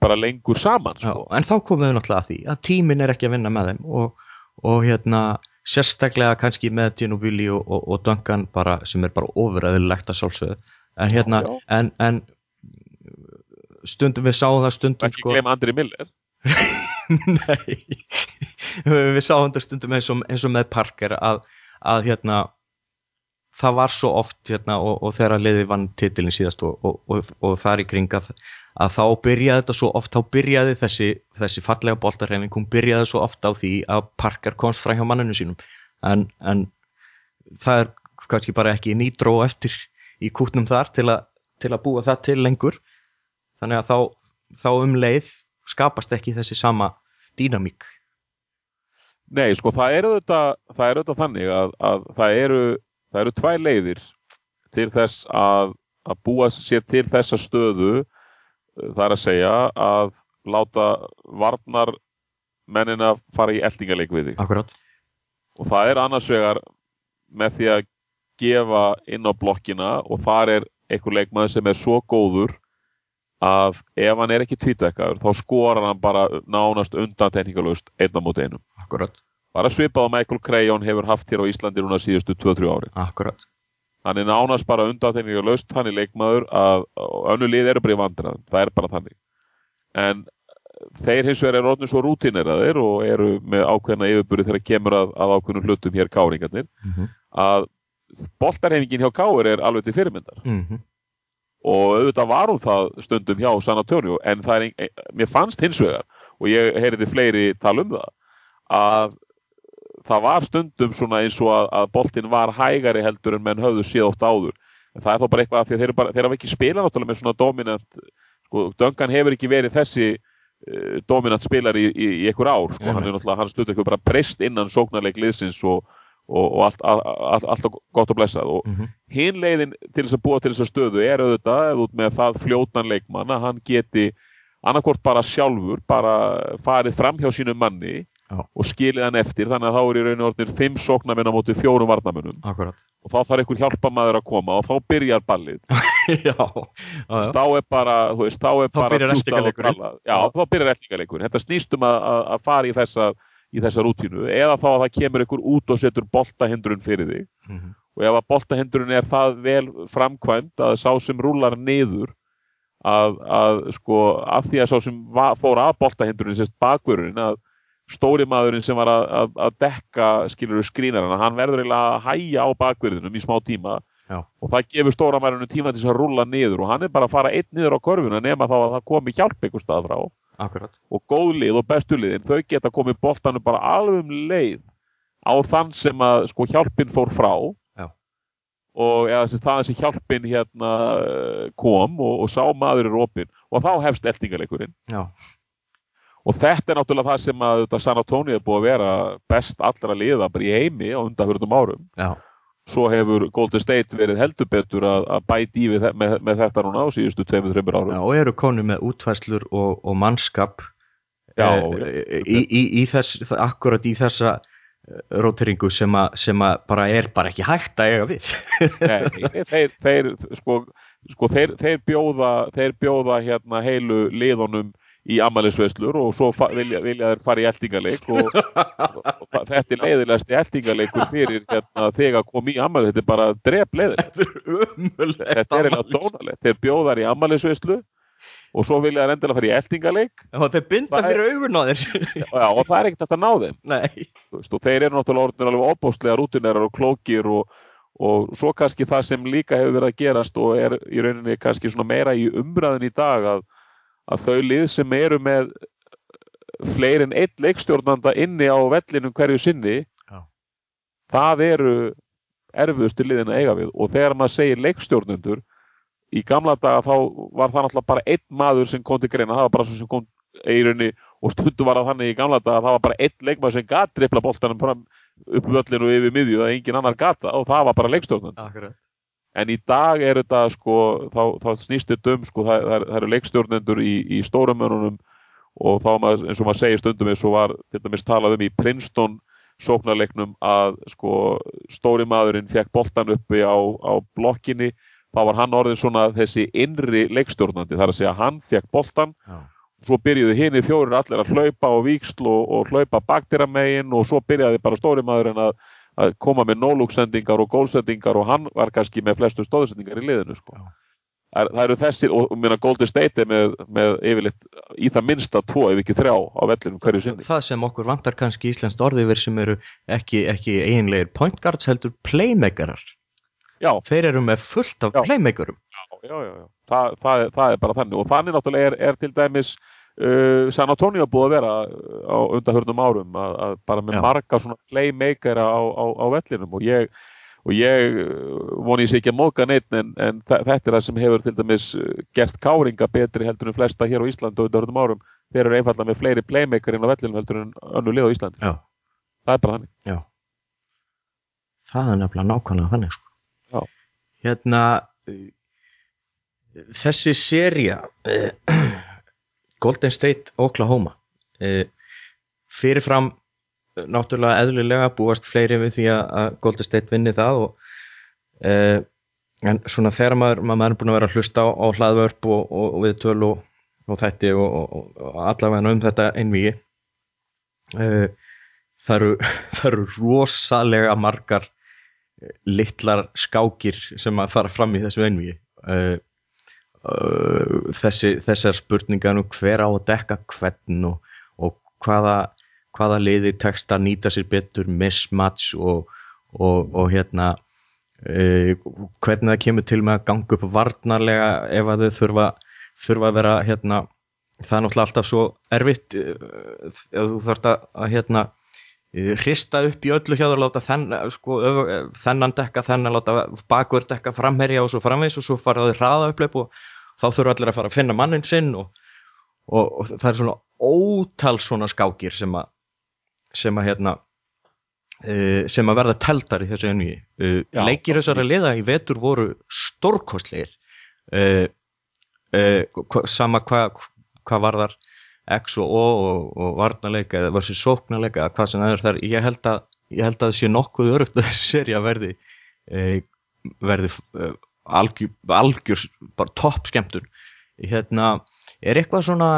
bara lengur saman Já, sko. en þá komum við náttúrulega að því að tíminn er ekki að vinna með þeim og, og hérna sérstaklega kannski með Ginobili og, og, og Duncan bara, sem er bara ofuröðulegt að sjálfsögðu en hérna Já, já. En, en stundum við sáum það stundum ekki sko... gleyma Andri Miller. Nei. Við sáum þetta stundum eins og, eins og með Parker að, að hérna það var svo oft hérna og, og þegar liði vann titilin síðast og, og, og, og þar í kring að, að þá byrjaði þetta svo oft þá byrjaði þessi, þessi fallega boltarhefing hún byrjaði svo oft á því að Parker komst frá hjá manninu sínum. En, en það er kannski bara ekki nýtró eftir í kútnum þar til, a, til að búa það til lengur þannig að þá, þá um leið skapast ekki þessi sama dýnamík Nei, sko, það er auðvitað, það er auðvitað þannig að, að það eru, það eru tvæ leiðir til þess að, að búa sér til þessa stöðu það er að segja að láta varnar mennina fara í eldingaleik við þig. Akkurát. Og það er annars vegar með því að gefa inn á blokkina og þar er einhver leikmaður sem er svo góður að ef hann er ekki tvítekaður þá skora hann bara nánast undan tekníkalust einna mot einum. Akkurat. Bara svipað á Michael Crayon hefur haft hér á Íslandi núna síðustu 2-3 ári. Akkurat. Hann er nánast bara undan tekníkalust, hann er leikmaður að önnu lið eru bara í vandraðum. Það er bara þannig. En þeir hins vegar eru orðin svo rútineraðir og eru með ákveðna yfirbúri þegar kemur að, að ákveðnum hlutum hér káringarnir Mm -hmm. að boltarhefingin hjá káir er alveg til fyrirmyndar Mm -hmm. Og auðvitað var hún það stundum hjá San Antonio en er, ein, mér fannst hins vegar og ég heyrði fleiri tala um það að það var stundum svona eins og að, að boltin var hægari heldur en menn höfðu séð oft áður en það er þá bara eitthvað að þeir, bara, þeir hafa ekki spilað náttúrulega með svona dominant sko, Duncan hefur ekki verið þessi uh, dominant spilar í, í, í einhver ár sko. hann er náttúrulega, hann stundur eitthvað bara breyst innan sóknarleik liðsins og, og, og allt, allt, allt, allt gott og blessað og Mm -hmm. hinn leiðin til þess að búa til þess að stöðu er auðvitað út með það fljótan leikmann að hann geti annarkort bara sjálfur bara farið fram hjá sínu manni Já. og skilið hann eftir þannig að þá er í rauninu orðinir fimm sóknarminn á móti fjórum varnamönnum Akkurat. og þá þarf einhver hjálpamaður að koma og þá byrjar ballið já. já, þá er bara, þú veist, þá er Þá bara byrjar og já, þá byrjar eltingaleikur þetta snýst um að, að, að fara í þessa í þessa rútínu, eða þá að það kemur einhver út og setur boltahindrun fyrir þig Mm -hmm. og ef að boltahindrun er það vel framkvæmt að sá sem rúlar niður að, að sko af því að sá sem va, fór að boltahindrun sérst bakvörurinn að stóri maðurinn sem var að, að, að dekka skilur skrínarana, hann verður eiginlega að hæja á bakvörðinum í smá tíma Já. og það gefur stóra maðurinn tíma til þess að rúla niður og hann er bara að fara einn niður á korfuna nema þá að það komi hjálp einhver stað frá Akkurat. og góð lið og bestu liðin þau geta komið boltanum bara alveg um leið á þann sem að sko hjálpin fór frá Já. og eða sem það sem hjálpin hérna kom og, og sá maður er opinn og þá hefst eltingaleikurinn og þetta er náttúrulega það sem að San Antonio er búið að vera best allra liða bara í heimi á undanfjörðum árum Já. Svo hefur Golden State verið heldur betur að, að bæti í við, með, með þetta núna á síðustu 2-3 árum. Já, og eru konu með útfæslur og, og mannskap Já, eh, í, í, í þess, akkurat í þessa róteringu sem, a, sem að bara er bara ekki hægt að eiga við. Nei, þeir, þeir, sko, sko, þeir, þeir bjóða, þeir bjóða hérna heilu liðunum í ammælisveislur og svo vilja, vilja þeir fara í eldingaleik og, og þetta er leiðilegasti eldingaleikur fyrir hérna, þegar kom í ammælis, þetta er bara drep leiðilegt, Þetta er umulegt þetta er eiginlega dónalegt, þeir bjóða þær í ammælisveislu og svo vilja þeir endilega fara í eldingaleik Og þeir binda Það fyrir augun á þér. Já, og það er ekkert að ná þeim. Og þeir eru náttúrulega orðinir alveg opbóstlega rútinerar og klókir og, og svo kannski það sem líka hefur verið að gerast og er í rauninni kannski svona meira í umræðin í dag að, að þau lið sem eru með fleiri en einn leikstjórnanda inni á vellinum hverju sinni Já. það eru erfiðustu liðin að eiga við. Og þegar maður segir leikstjórnendur í gamla daga þá var það náttúrulega bara einn maður sem kom til greina, það var bara svo sem kom rauninni og stundu var það þannig í gamla daga að það var bara einn leikmaður sem gat drippla boltanum fram upp völlinu og yfir miðju að engin annar gata og það var bara leikstjórnandi Akkurat en í dag er þetta sko þá, þá snýst þetta um sko það, það, eru leikstjórnendur í, í stórumönunum og þá maður, eins og maður segir stundum eins og var til dæmis talað um í Princeton sóknarleiknum að sko stóri maðurinn fekk boltan uppi á, á blokkinni þá var hann orðin svona þessi innri leikstjórnandi þar að segja hann fekk boltan Já. svo byrjuðu hinni fjórir allir að hlaupa og víksl og, og hlaupa baktiramegin og svo byrjaði bara stóri maðurinn að, að koma með nólúksendingar og gólsendingar og hann var kannski með flestu stóðsendingar í liðinu sko. Já. Það, það eru þessir, og minna Golden State með, með yfirleitt í það minnsta tvo ef ekki þrjá á vellinum hverju sinni Það sem okkur vantar kannski í Íslands orðiver sem eru ekki, ekki eiginlegir point guards heldur playmakerar Já, Þeir eru með fullt af Já. playmakerum já, já, já. Það, það, er- það er bara þannig og þannig náttúrulega er, er til dæmis uh, San Antonio búið að vera uh, á undarhörnum árum að, að bara með Já. marga svona playmakera á, á, á vellinum og ég og ég uh, voni ég sé ekki að móka neitt en, en þetta er það sem hefur til dæmis gert káringa betri heldur en flesta hér á Íslandu og auðvitað árum þeir eru einfallega með fleiri playmaker inn á vellinu heldur en önnu lið á Íslandi Já. það er bara þannig Já. Það er nefnilega nákvæmlega þannig sko. Hérna þessi seria eh, Golden State Oklahoma. Eh, fyrirfram eh, náttúrulega eðlulega búast fleiri við því að Golden State vinni það og eh, en svona þegar maður, maður er búin að vera að hlusta á, á hlaðvörp og, og, og við töl og, og þætti og, og allavega um þetta einvigi það eru, það eru rosalega margar litlar skákir sem að fara fram í þessu einvigi uh, þessi, þessar spurningar nú hver á að dekka hvern og, og hvaða, hvaða liðir tekst að nýta sér betur mismatch og, og, og hérna uh, hvernig það kemur til með að ganga upp varnarlega ef að þau þurfa, þurfa að vera hérna, það er náttúrulega alltaf svo erfitt ef þú þarf að hérna hrista upp í öllu hjá það láta þenn, sko, þennan dekka þennan láta bakverð dekka framherja og svo framvegs og svo fara þau hraða upplöp og þá þurfa allir að fara að finna mannin sinn og, og, og það er svona ótal svona skákir sem að sem að hérna sem að verða teltar í þessu enni leikir þessari liða í vetur voru stórkostleir sama hvað hva var þar X og O og, og varnarleika eða versus sóknarleika eða hvað sem það er þar. Ég held að, ég held að það sé nokkuð örugt að þessi seria verði e, verði e, algjör, algjör bara topp skemmtun. Hérna, er eitthvað svona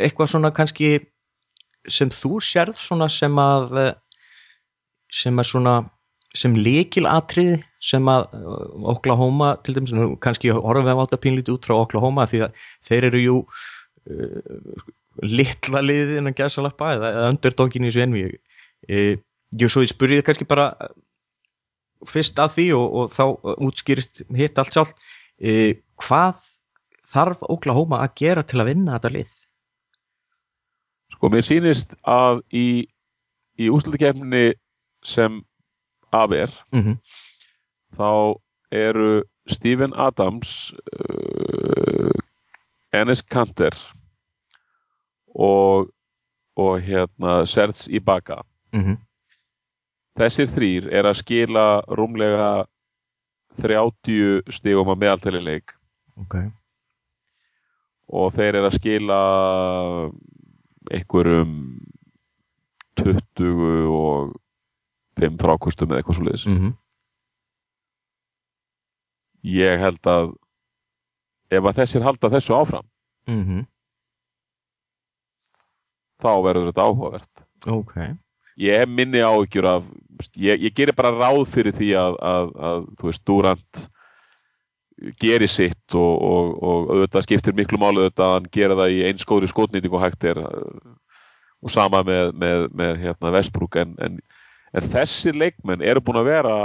eitthvað svona kannski sem þú sérð svona sem að sem er svona sem líkilatrið sem að Oklahoma til dæmis, kannski horfum við á þetta pínlítið út frá Oklahoma því að þeir eru jú litla liðið innan gæsalappa eða, eða underdogin í þessu envi uh, ég svo ég spurði kannski bara fyrst að því og, og þá útskýrist hitt allt sjálf uh, hvað þarf Oklahoma að gera til að vinna þetta lið? Sko mér sýnist að í, í úslutikefni sem af er Mm -hmm. þá eru Stephen Adams uh, Enes Kanter og og hérna Serge Ibaka Mm -hmm. þessir þrýr er að skila rúmlega 30 stigum að meðaltæli leik ok, og þeir eru að skila einhverjum 20 og 5 frákustum eða eitthvað svo leiðis mm -hmm. ég held að ef að þessir halda þessu áfram Mm -hmm. Þá verður þetta áhugavert. Ok. Ég hef minni áhyggjur af ég, ég gerir bara ráð fyrir því að, að, að þú veist, Durant gerir sitt og, og, og auðvitað skiptir miklu máli auðvitað að hann gera það í einskóri skotnýting og hægt er og sama með, með, með hérna, Vestbrúk en, en, en þessir leikmenn eru búin að vera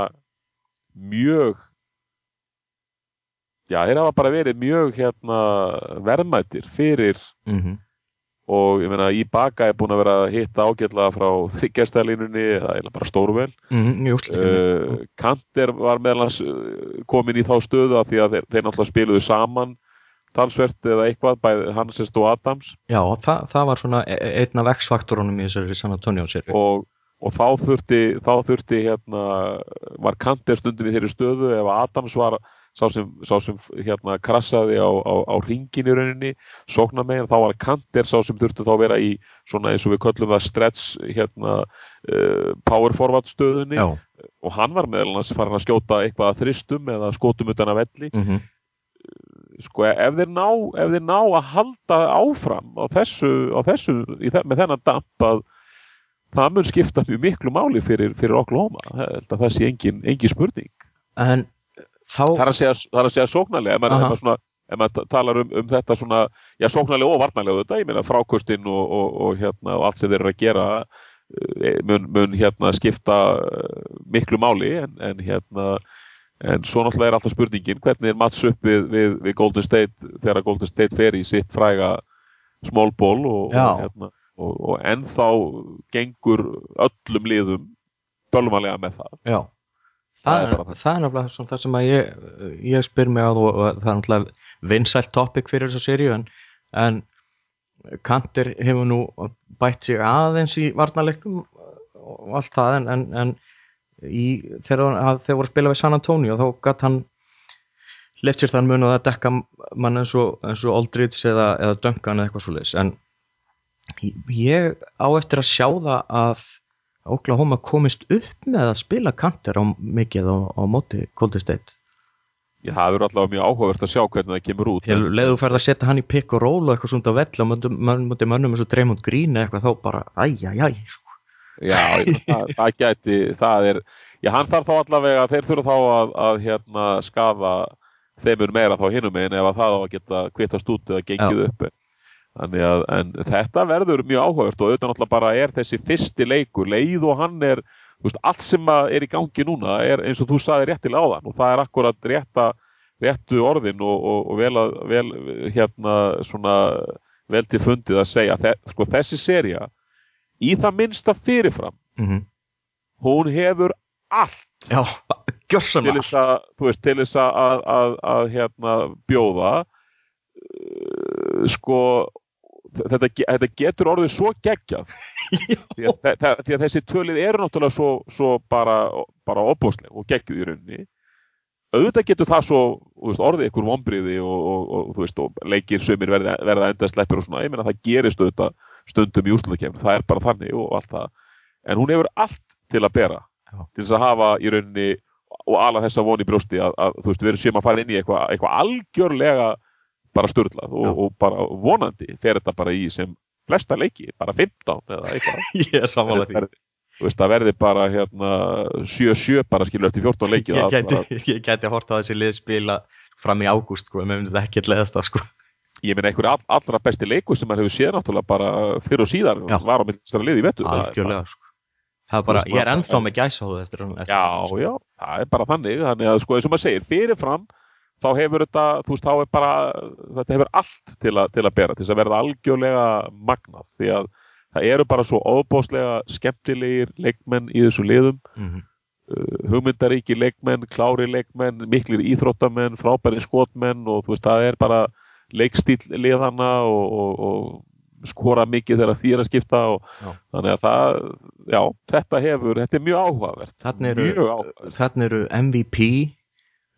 mjög já, þeir hafa bara verið mjög hérna, verðmættir fyrir mm -hmm. Og ég meina Íbaka er búin að vera að hitta ágætlega frá þryggjastælínunni eða eiginlega bara stórvel mm uh, Kanter var meðalans komin í þá stöðu af því að þeir, þeir náttúrulega spiluðu saman talsvert eða eitthvað bæði Hansest og Adams. Já, það, það var svona e- einn af X-faktorunum í þessari San Antonio seri og, og þá þurfti þá þurfti hérna var Kanter stundum í þeirri stöðu ef Adams var sá sem, sá sem hérna krassaði á, á, á ringin í rauninni sóknarmegin, þá var Kanter sá sem þurfti þá að vera í svona eins og við köllum það stretch hérna uh, power forward stöðunni. Já, og hann var meðal hans farin að skjóta eitthvað að þristum eða skotum utan að velli. Mm -hmm. sko ef þeir ná, ef þeir ná að halda áfram á þessu, á þessu þe með þennan damp að það mun skipta mjög miklu máli fyrir, fyrir Oklahoma, það sé engin, engin spurning. En þá það er að segja, segja sóknarlega ef maður, maður, maður talar um, um þetta svona, já sóknarlega og varnarlega þetta, ég meina frákustinn og, og, og, hérna, og allt sem þeir eru að gera eh, mun, mun hérna skipta eh, miklu máli en, en hérna en svo náttúrulega er alltaf spurningin hvernig er matts upp við, við, við Golden State þegar Golden State fer í sitt fræga small ball og, Já. og, hérna, og, ennþá gengur öllum liðum bölvalega með það. Já, það er, það er náttúrulega það sem að ég, ég spyr mig á og, og það er náttúrulega vinsælt topic fyrir þessa seríu en, en Kanter hefur nú bætt sig aðeins í varnarleiknum og allt það en, en, en í, þegar þeir voru að spila við San Antonio þá gætt hann left sér þann mun að dekka mann eins og, eins og Aldridge eða, eða Duncan eða eitthvað svo leiðis en ég á eftir að sjá það að Oklahoma komist upp með að spila kanter á mikið á, á móti Golden State Já, það verður allavega mjög áhugavert að sjá hvernig það kemur út Til leðu færð að setja hann í pick og roll og eitthvað svona vell og mútið mönnum eins og Draymond Green eitthvað þá bara æjæjæj sko. Já, það, það gæti það er, já hann þarf þá allavega þeir þurfa þá að, að hérna skafa þeimur meira þá hinnum einn ef að það á að geta kvittast út eða gengið já. upp Þannig að þetta verður mjög áhugavert og auðvitað náttúrulega bara er þessi fyrsti leikur, leið og hann er, veist, allt sem er í gangi núna er eins og þú saði réttilega á þann og það er akkurat rétta, réttu orðin og, og, og vel, að, vel, hérna, svona, vel til fundið að segja að sko, þessi seria í það minnsta fyrirfram, mm -hmm. hún hefur allt Já, til þess að, veist, til þess að, að, hérna, bjóða sko þetta, þetta getur orðið svo geggjað. Því, að, því að þessi tölið eru náttúrulega svo, svo bara, bara opbósleg og geggjuð í rauninni. Auðvitað getur það svo veist, orðið ykkur vonbriði og, og, og, veist, og leikir sömur verða, verða enda sleppir og svona, ég meina það gerist auðvitað stundum í úslutakefni, það er bara þannig og allt það, en hún hefur allt til að bera, Já. til þess að hafa í rauninni og ala þessa voni brjósti að, að þú veist, við erum sem að fara inn í eitthvað eitthva algjörlega bara störtlað og, og bara vonandi fer þetta bara í sem flesta leiki, bara 15 eða eitthvað. Ég er samanlega því. Þú veist, það verði bara hérna 7-7 bara skilur eftir 14 leiki. Ég geti að horta á þessi lið spila fram í ágúst, sko, en við myndum ekki að leðast það, sko. Ég meina, einhver all, allra besti leiku sem maður hefur séð náttúrulega bara fyrir og síðar Já. var á millstæra lið í vettu. Algjörlega, sko. Það bara, ég er ennþá með gæsáðu eftir, eftir Já, sko. já, það er bara þannig, þannig að sko, eins og maður segir, fyrirfram þá hefur þetta, þú veist, þá er bara þetta hefur allt til, a, til að bera til þess að verða algjörlega magnað því að það eru bara svo óbóslega skemmtilegir leikmenn í þessu liðum mm -hmm. uh, hugmyndaríki leikmenn, klári leikmenn miklir íþróttamenn, frábæri skotmenn og þú veist, það er bara leikstíl liðana og, og, og skora mikið þegar því er að skipta og Já. þannig að það já, þetta hefur, þetta er mjög áhugavert Þannig eru, eru MVP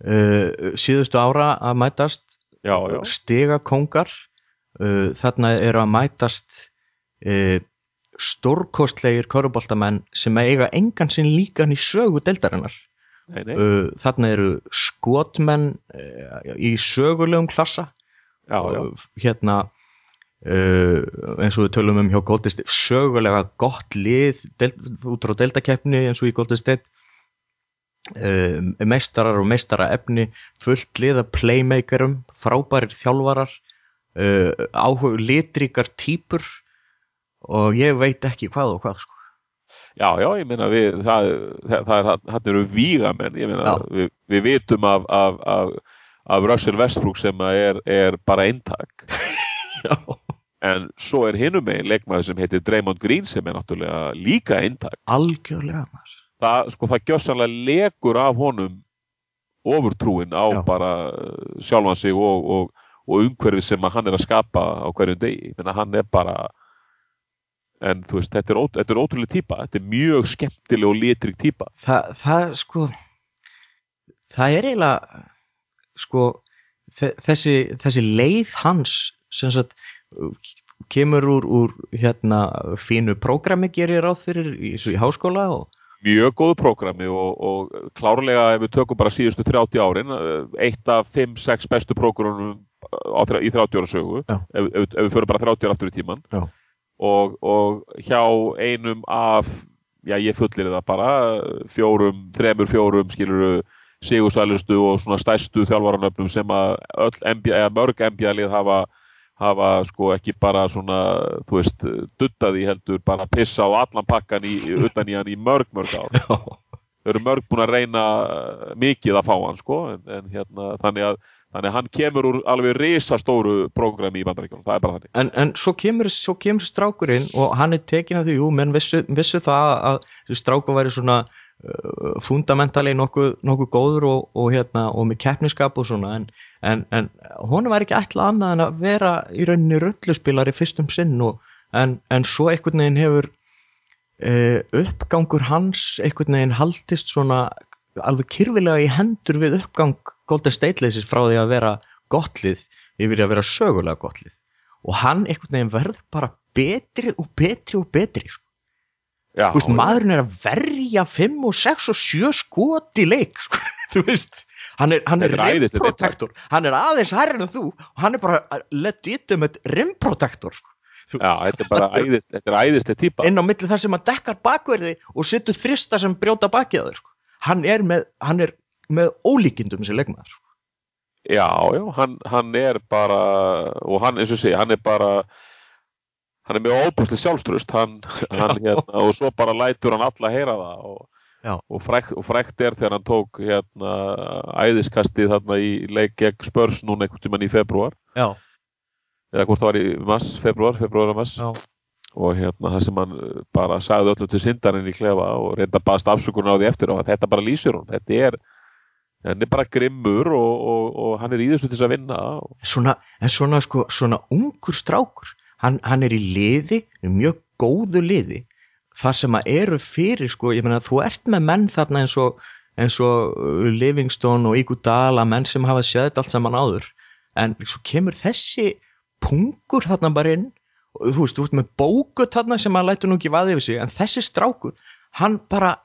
uh, síðustu ára að mætast já, já, stiga kongar uh, þarna eru að mætast uh, stórkostlegir köruboltamenn sem eiga engan sinn líkan í sögu deildarinnar. Nei, nei, uh, þarna eru skotmenn í sögulegum klassa. Já, hérna uh, eins og við tölum um hjá Golden State sögulega gott lið út frá deildakeppni eins og í Golden State. uh, meistarar og meistara efni fullt lið af playmakerum frábærir þjálfarar uh, áhug litríkar týpur og ég veit ekki hvað og hvað sko. Já, já, ég meina við, það, það, það hann eru vígamenn, ég meina, við, við vitum af, af, af, af Russell Westbrook sem er, er bara eintak, Já, en svo er hinum megin leikmaður sem heitir Draymond Green sem er náttúrulega líka eintak. algjörlega maður. Það, sko, það gjössanlega legur af honum ofurtrúin á Já. bara uh, sjálfan sig og, og, og umhverfið sem að hann er að skapa á hverjum degi. Ég meina, hann er bara, en þú veist, þetta er, ó, þetta er ótrúlega típa, þetta er mjög skemmtileg og litrig típa. Þa, það sko það er eiginlega sko þe- þessi, þessi leið hans sem sagt kemur úr, úr hérna fínu prógrami gerir ráð fyrir í, í háskóla og mjög góðu prógrami og, og klárlega ef við tökum bara síðustu 30 árin eh, eitt af 5-6 bestu prógramum þrjá- í 30 ára sögu ef, ef, ef við förum bara 30 ára aftur í tíman og, og hjá einum af já ég fullir það bara fjórum, þremur, fjórum skiluru sigursælustu og svona stærstu þjálfaranöfnum sem að öll NBA, mörg NBA lið hafa hafa sko ekki bara svona þú veist, duttaði heldur bara pissa á allan pakkan í, utan í hann í mörg mörg ár. Þau eru mörg búin að reyna uh, mikið að fá hann sko en, en hérna þannig að, þannig að hann kemur úr alveg risastóru prógrami í bandaríkjunum, það er bara þannig. En, en svo kemur svo kemur strákurinn og hann er tekin að því, jú, menn vissu, vissu það að strákur væri svona fundamentali nokkuð, nokkuð góður og, og, hérna, og með keppniskap og svona en, en, en honum var ekki ætlað annað en að vera í rauninni rulluspilari fyrstum sinn og, en, en svo einhvern veginn hefur uh, uppgangur hans einhvern veginn haldist svona alveg kyrfilega í hendur við uppgang Golden State leysis frá því að vera gottlið yfir að vera sögulega gottlið og hann einhvern veginn verður bara betri og betri og betri sko. Já, Þú veist, maðurinn er að verja 5 og 6 og 7 skot í leik sko. þú veist hann er, hann er rimprotektor hann er aðeins hærri en þú og hann er bara legitimate rimprotektor sko. Já, þetta er bara æðist, þetta er æðislega típa. inn á milli þar sem hann dekkar bakverði og setur þrista sem brjóta bakið á þér sko. hann er með, hann er með ólíkindum sem leikmaður sko. Já, já, hann, hann er bara, og hann, eins og sé, hann er bara, hann er með óbúslega sjálfströst, hann, hann hérna, og svo bara lætur hann alla heyra það og, og, fræk, og frækt er þegar hann tók hérna æðiskastið þarna í leik gegn spörs núna einhvern tímann í februar, Já, eða hvort það var í mass, februar, februar og mass, já, og hérna það sem hann uh, bara sagði öllu til syndarinn í klefa og reynda baðast afsökunar á því eftir og að þetta bara lýsir hún, þetta er, hann er bara grimmur og, og, og hann er í þessu til þess að vinna og svona, en svona sko, svona ungur strákur hann, hann er í liði, mjög góðu liði þar sem að eru fyrir sko, ég meina þú ert með menn þarna eins og eins og uh, Livingstone og Iguodala menn sem hafa þetta allt saman áður. En svo kemur þessi pungur þarna bara inn og þú veist, þú ert með bókut þarna sem hann lætur nú ekki vaði yfir sig en þessi strákur, hann bara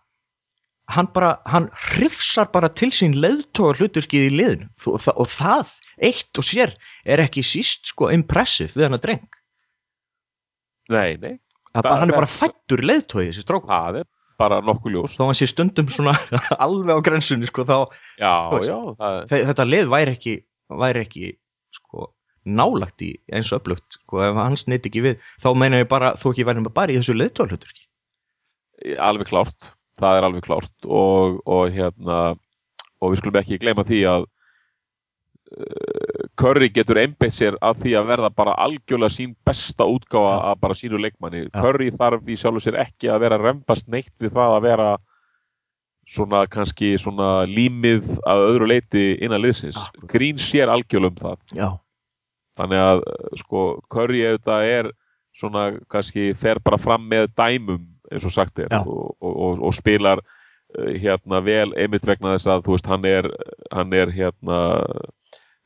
hann bara, hann hrifsar bara til sín leiðtógar hluturkið í liðinu. Og, það- og það eitt og sér er ekki síst sko impressive við hann að dreng nei, nei, bara, hann er bara fættur leiðtói þessi strákur. Það er bara nokkuð ljós þó hann sé stundum svona alveg á grensunni sko þá já, veist. já, það, þe- þetta lið væri ekki væri ekki sko nálagt í eins og öflugt sko ef hans neitt ekki við þá meina ég bara þú ekki væri með bara í þessu leiðtói hluturki alveg klárt. Það er alveg klárt og, og hérna og við skulum ekki gleyma því að Curry getur einbeitt sér að því að verða bara algjörlega sín besta útgáfa að bara sínu leikmanni. Já. Curry þarf í sjálfu sér ekki að vera rembast neitt við það að vera svona kannski svona límið að öðru leiti innan liðsins. Akkurat. Green sér algjörlega um það. Já, þannig að sko Curry auðvitað er svona kannski fer bara fram með dæmum eins og sagt er og, og, og, og spilar uh, hérna vel einmitt vegna þess að þú veist hann er, hann er hérna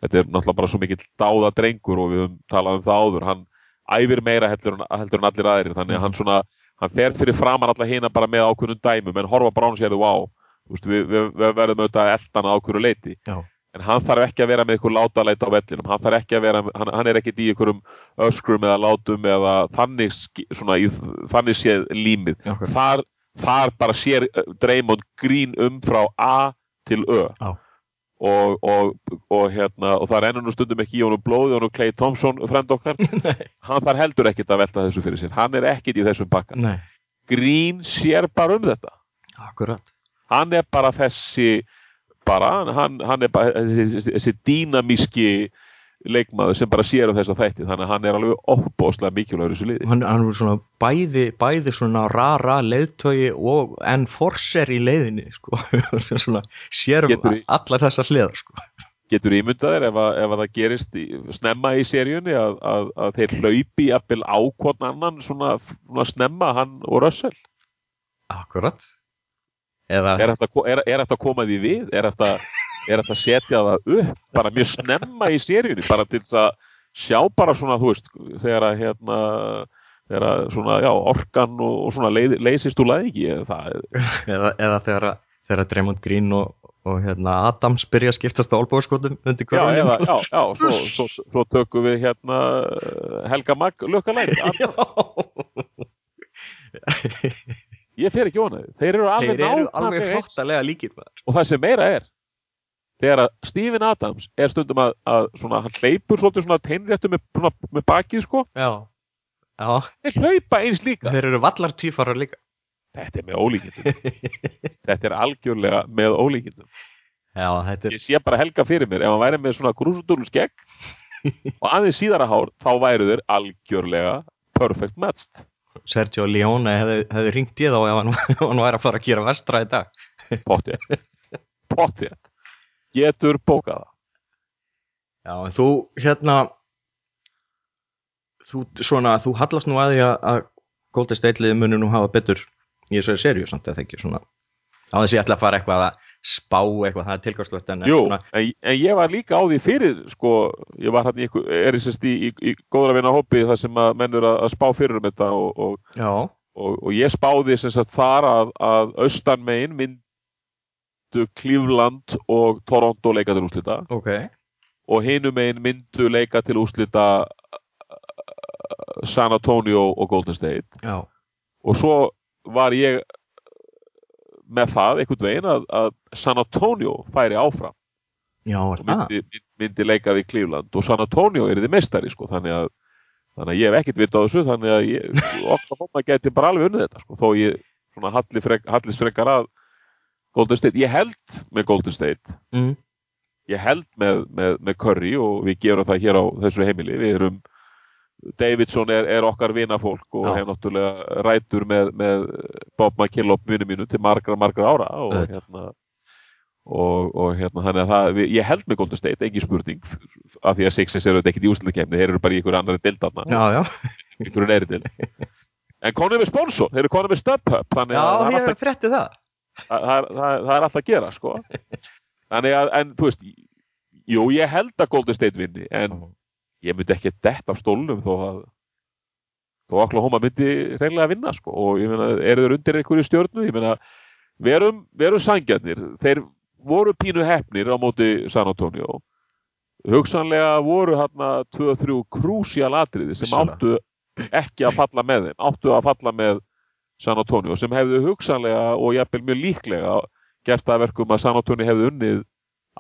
þetta er náttúrulega bara svo mikill dáða drengur og við höfum talað um það áður. Hann æfir meira heldur, en- heldur en allir aðrir þannig að hann svona hann fer fyrir framan alla hina bara með ákveðnum dæmum en horfa bara á hann og sér þú á við, við, við verðum auðvitað að elda hann á ákveðu leiti já, en hann þarf ekki að vera með ykkur látaleit á vellinum. Hann þarf ekki að vera, hann, hann er ekkit í ykkurum öskrum eða látum eða þannig, svona, í, þannig séð límið. Já, þar, þar bara sér uh, Draymond grín um frá A til Ö. Já. Og, og, og, hérna, og það rennur nú stundum ekki í honum blóði honum Clay Thompson, frend okkar. Nei, hann þarf heldur ekkit að velta þessu fyrir sér. Hann er ekkit í þessum pakka. Nei, grín sér bara um þetta. Akkurat. Hann er bara þessi bara, hann, hann er bara þessi, þessi dýnamíski leikmaður sem bara sér um þessa þætti. Þannig að hann er alveg óbóðslega mikilvægur í þessu liði. Hann, hann er svona bæði, bæði svona rara leiðtói og enforcer í leiðinni sko. svona sér um Getur allar þessar hliðar sko. getur ímyndaðir ef, ef að það gerist í, snemma í seríunni að, að, að þeir hlaupi jafnvel á hvern annan svona, svona snemma hann og Russell? Akkurat. Eða er þetta að koma því við? Er þetta, er þetta að setja það upp bara mjög snemma í seríunni bara til þess að sjá bara svona þú veist, þegar að hérna þegar að svona, já, orkan og, og svona leið, leysist úr læðingi það, eða, eða þegar, að- þegar að Draymond Green og, og hérna, Adams byrja að skiptast á olbóðskotum undir já, körfunum. eða, já, já, svo, svo, svo tökum við hérna Helga Mag lökkalæri Já. ég fer ekki ónaði, þeir eru alveg þeir eru alveg nákvæmlega eins. hróttalega líkir og það sem meira er þegar að Stephen Adams er stundum að, að svona, hann hleypur svolítið svona teinréttu með, með bakið sko. Já, já, þeir hlaupa eins líka. Þeir eru vallar tífarar líka. Þetta er með ólíkindum. Þetta er algjörlega með ólíkindum. Já, þetta er ég sé bara Helga fyrir mér. Ef hann væri með svona grúsutúlu skegg og aðeins síðara hár þá væru þeir algjörlega perfect matched. Sergio Leone hefði, hefði ringt í þá ef hann, hann væri að fara að gera vestra í dag. Pottið Pottið Getur bókaða Já, en þú hérna þú svona, þú hallast nú að því að, að Golden State liði muni nú hafa betur í þessari serju samt eða ekki svona á þess að ég ætla að fara eitthvað að spá eitthvað, það er tilkvæmslegt en svona, en, en ég var líka á því fyrir sko, ég var ykkur- er í, í, í, í góðra vinna hópi þar sem að menn eru að, að spá fyrir um þetta og, og, og, og ég spáði sem sagt þar að, að austan megin myndu Cleveland og Toronto leika til úslita ok. Og hinum megin myndu leika til úslita San Antonio og Golden State. Já, og svo var ég með það einhvern veginn að, að San Antonio færi áfram. Já, og myndi, myndi, myndi leika við Cleveland. Og San Antonio er þið mestari sko, þannig að þannig að ég hef ekkert vita á þessu þannig að ég, Oklahoma geti bara alveg unnið þetta sko, þó ég svona halli frek, hallist frekar að Golden State, ég held með Golden State. Mm, ég held með, með, með Curry og við gerum það hér á þessu heimili. Við erum, Davidson er, er okkar vinafólk og Já. hef náttúrulega rætur með, með Bob McKillop vinnu mínu til margra, margra ára og Auðvitað. hérna og, og hérna þannig að það, við, ég held með Golden State, ekki spurning af því að Sixers eru ekkert í úslutakefni þeir eru bara í einhverju annari dildarna já, já, einhverju neðri til en konum er sponsor, þeir eru konum er StubHub þannig já, að það er alltaf það það, það, er alltaf að gera sko. þannig að, en þú veist jú, ég held að Golden State vinni en ég myndi ekki detta af stólnum þó að þó að Oklahoma myndi reynilega að vinna sko. og ég meina, eru þeir undir einhverju stjórnu ég meina, verum, verum sangjarnir þeir voru pínu hefnir á móti San Antonio. Hugsanlega voru hérna 2-3 krúsjál atriði sem áttu ekki að falla með þeim áttu að falla með San Antonio sem hefðu hugsanlega og jafnvel mjög líklega gert það að verkum að San Antonio hefði unnið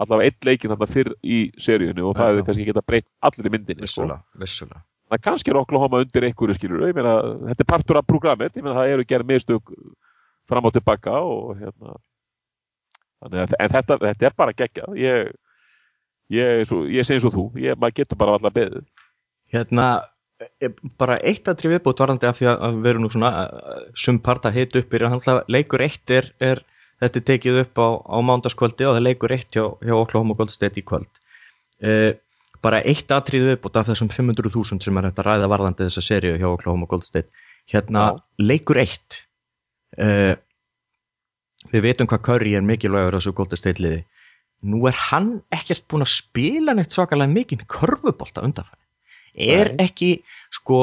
allavega einn leikin þarna fyrr í seríunni og það hefði kannski geta breytt allir í myndinni sko. vissulega, vissulega. Það er kannski er Oklahoma undir einhverju skilur ég meina, þetta er partur af programmet ég meina, það eru gerð mistök fram og tilbaka og hérna þannig að, en þetta, þetta er bara geggjað. Ég ég, er svo, ég segi eins og þú, ég, maður getur bara alltaf beðið. Hérna bara eitt að trið viðbútt varandi af því að að við erum nú svona sum part að hita upp er að leikur eitt er, er þetta er tekið upp á, á mándaskvöldi og það leikur eitt hjá, hjá Oklahoma Gold State í kvöld. Uh, bara eitt atrið viðbútt af þessum 500.000 sem er þetta ræða varðandi þessa seríu hjá Oklahoma Gold State. Hérna Já. leikur eitt uh, við veitum hvað Curry er mikilvægur á þessu Gold State liði. Nú er hann ekkert búinn að spila neitt svakalega mikinn körfubolta undanfæri er Nei. ekki sko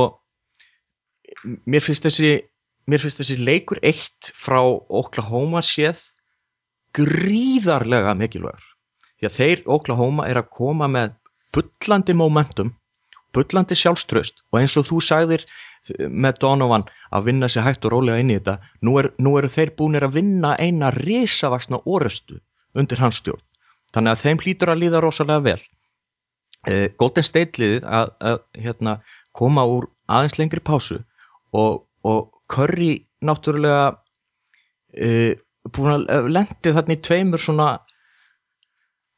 mér finnst þessi mér finnst þessi leikur eitt frá Oklahoma séð gríðarlega mikilvægur. Því að þeir Oklahoma er að koma með bullandi momentum bullandi sjálfströst og eins og þú sagðir með Donovan að vinna sér hægt og rólega inn í þetta nú, er, nú eru þeir búinir að vinna eina risavaksna orustu undir hans stjórn. Þannig að þeim hlýtur að líða rosalega vel uh, Golden State liðið að, að hérna, koma úr aðeins lengri pásu og, og Curry náttúrulega uh, búin að lendi þarna í tveimur svona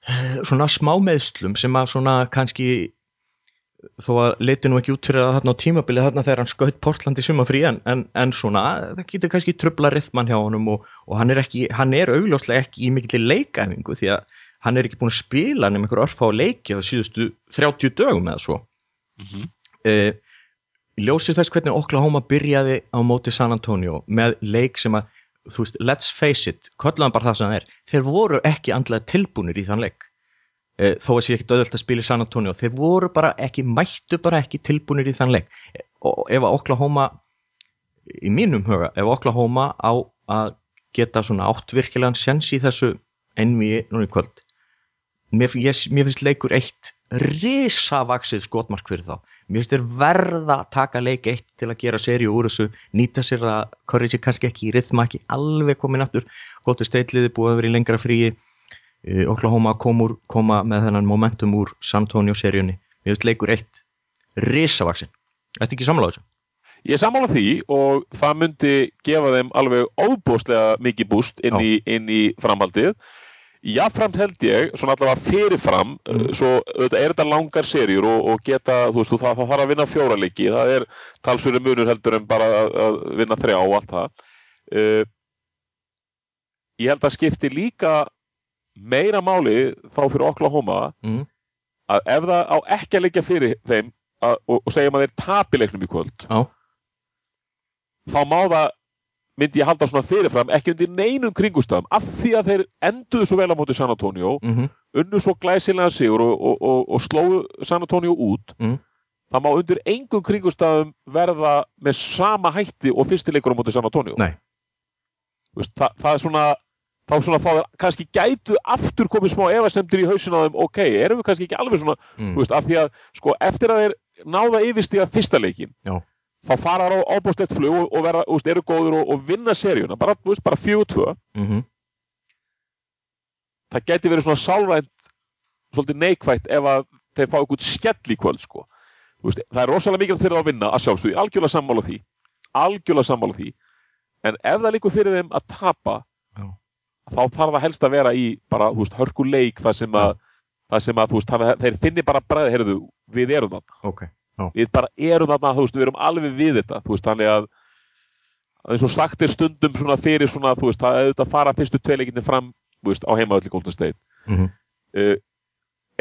eh, svona smámeðslum sem að svona kannski þó að leiti nú ekki út fyrir að þarna á tímabilið þarna þegar hann skaut Portland í sumafrí en, en, en svona það getur kannski trubla rithman hjá honum og, og hann er er augljóslega ekki í mikill leikæfingu því að hann er ekki búin að spila nema einhver örfá leiki á síðustu 30 dögum eða svo. Mm -hmm. uh, ljósið þess hvernig Oklahoma byrjaði á móti San Antonio með leik sem að þú veist, let's face it, kolluðan bara það sem það er. Þeir voru ekki andlega tilbúnir í þann leik. Uh, þó að sé ekki döðvöld að spila í San Antonio, þeir voru bara ekki mættu bara ekki tilbúnir í þann leik. Eh, og ef að Oklahoma í mínum huga, ef Oklahoma á að geta svona átt virkilegan sens í þessu ennví núna í kvöld mér, ég, mér finnst leikur eitt risavaksið skotmark fyrir þá. Mér finnst þér verða að taka leik eitt til að gera seríu úr þessu nýta sér það, er kannski ekki í rithma ekki alveg komin aftur. Góttu steitliði búið að vera í lengra fríi. Uh, Oklahoma kom úr, koma með þennan momentum úr San Antonio seríunni. Mér finnst leikur eitt risavaksin Þetta ekki sammála þessu? Ég sammála því og það myndi gefa þeim alveg óbúslega mikið búst inn, í- inn í framhaldið. Jáfnframt held ég, svona allavega fyrirfram Mm. svo auðvitað er þetta langar serjur og, og geta, þú veist, það, það þarf að vinna fjóra leiki, það er talsverið munur heldur en bara að, að vinna þrjá og allt það uh, ég held að skipti líka meira máli þá fyrir Oklahoma mm. að ef það á ekki að leggja fyrir þeim að, og, og segjum að þeir tapi leiknum í kvöld Já. þá má það myndi ég halda svona fyrirfram ekki undir neinum kringustöðum af því að þeir enduðu svo vel á móti San Antonio Mm unnu svo glæsilega sigur og, og, og, og slóðu San Antonio út Mm. það má undir engum kringustafum verða með sama hætti og fyrstileikur á móti San Antonio veist, það, það er svona þá svona fá þeir kannski gætu aftur komið smá efasemtur í hausin á þeim ok, erum við kannski ekki alveg svona Mm. veist, af því að sko eftir að þeir náða yfirstíga fyrsta leikin Já. Þá fara þær á ábústett flug og, og verða, þú veist, eru góður og, og vinna seríuna. Bara, veist, bara fjögur tvö Mm það geti verið svona sálrænt svolítið neikvægt ef að þeir fá eitthvað skell í kvöld sko. Veist, það er rosalega mikilvægt fyrir þá að vinna að sjálfsögðu, algjörlega sammála því. Algjörlega sammála því. En ef það líkur fyrir þeim að tapa Já. þá þarf það helst að vera í bara, þú veist, hörku leik það sem að, það sem að veist, þannig að þeir finni bara bræði, heyrðu, við erum þarna. Ok. Við bara erum þarna, þú veist, við erum alveg við þetta, þú veist, þannig að eins og sagt er stundum svona fyrir svona, þú veist, það er auðvitað að fara fyrstu tveileikinni fram, þú veist, á heimaöldi Golden State Mm uh,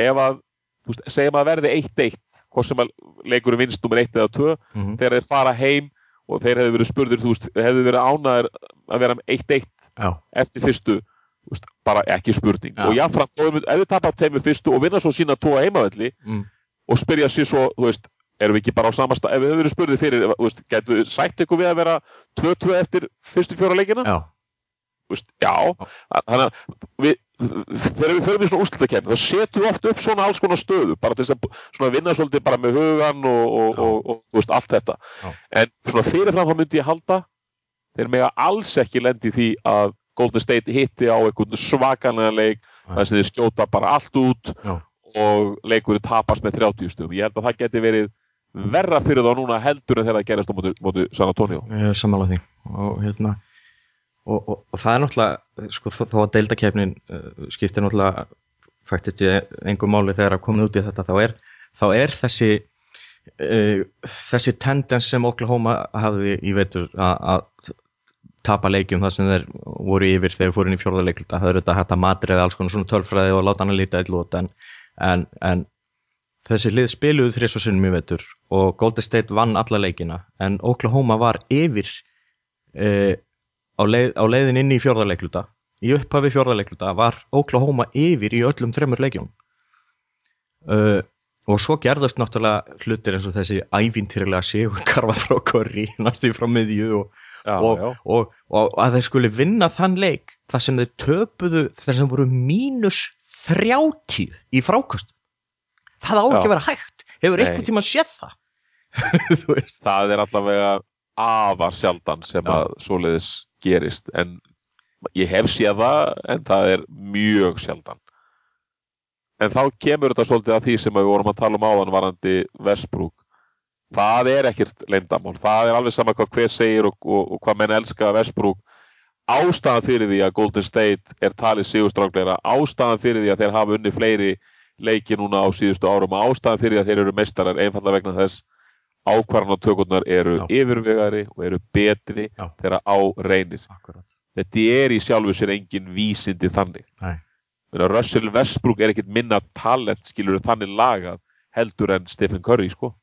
ef að þú veist, segjum að verði 1-1 hvort sem að leikurinn vinst nummer 1 eða 2 -hmm. þegar þeir fara heim og þeir hefðu verið spurðir, þú veist, hefðu verið ánæður að vera 1-1 Já. eftir fyrstu þú veist, bara ekki spurning Já. og jáfnframt, þá ef þið tapa á teimu fyrstu og vinna svo sína tóa heimavelli Mm. og spyrja sér svo, þú veist erum við ekki bara á samasta, ef við hefðu verið spurðið fyrir veist, getur við sætt ykkur við að vera 2-2 eftir fyrstu fjóra leikina? Já. Veist, já, þannig að við, þegar við förum í svona úrslutakefni þá setjum við oft upp svona alls konar stöðu bara til þess að vinna svolítið bara með hugan og, og, og, og veist, allt þetta. Já. en svona fyrirfram þá myndi ég halda þeir mega alls ekki lendi því að Golden State hitti á einhvern svakanlega leik þar sem þeir skjóta bara allt út Já. og leikurinn tapast með 30 stum ég held að það geti verið verra fyrir þá núna heldur en þegar það gerast á móti, móti San Antonio. Ég sammála því. Og hérna og, og, og það er náttúrulega sko þó að deildakefnin uh, skiptir náttúrulega faktist ég engum máli þegar að komið út í þetta þá er, þá er þessi uh, þessi tendens sem Oklahoma hafði í veitur að tapa leikjum þar sem þeir voru yfir þegar inn í fjórðarleikluta það eru þetta hægt að matriða alls konar svona tölfræði og láta hann að líta eitthvað en, en, en þessi lið spiluðu og sinnum í veitur og Golden State vann alla leikina en Oklahoma var yfir uh, á, leið, á leiðin inn í fjórðarleikluta í upphafi fjórðarleikluta var Oklahoma yfir í öllum þremur leikjum. Uh, og svo gerðast náttúrulega hlutir eins og þessi ævintýrlega sigur karfa frá Curry næstu frá miðju og, já, og, já. og, og að þeir skuli vinna þann leik þar sem þeir töpuðu þar sem voru mínus 30 í frákost það á ekki að vera hægt. Hefur einhvern tíma séð það? Það er allavega afar sjaldan sem Já. að svoleiðis gerist en ég hef séð það en það er mjög sjaldan. En þá kemur þetta svolítið að því sem við vorum að tala um áðan varandi Vestbrúk það er ekkert leyndamál það er alveg sama hvað hver segir og, og, og hvað menn elska Vestbrúk ástæðan fyrir því að Golden State er talið sigurstrákleira ástæðan fyrir því að þeir hafa unni fleiri leiki núna á síðustu árum ástæðan fyrir að þeir eru meistarar einfallega vegna þess ákvarðanatökurnar eru Já. yfirvegari og eru betri Já. þegar á reynir Akkurat. þetta er í sjálfu sér engin vísindi þannig Russell Westbrook er ekkit minna talent skilur þannig lagað heldur en Stephen Curry sko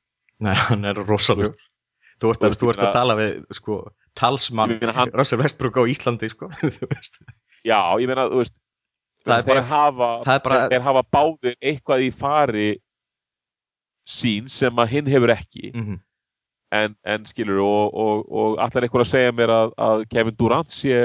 Nei, hann er rosalega Þú ert, Þú ert að tala við sko, talsmann Russell Westbrook á Íslandi sko. já, ég meina, þú veist Það er þeir, bara- hafa, það er bara- þeir hafa báðir eitthvað í fari sín sem að hinn hefur ekki. Mhm. en, en skilur og, og, og allar eitthvað að segja mér að, að Kevin Durant sé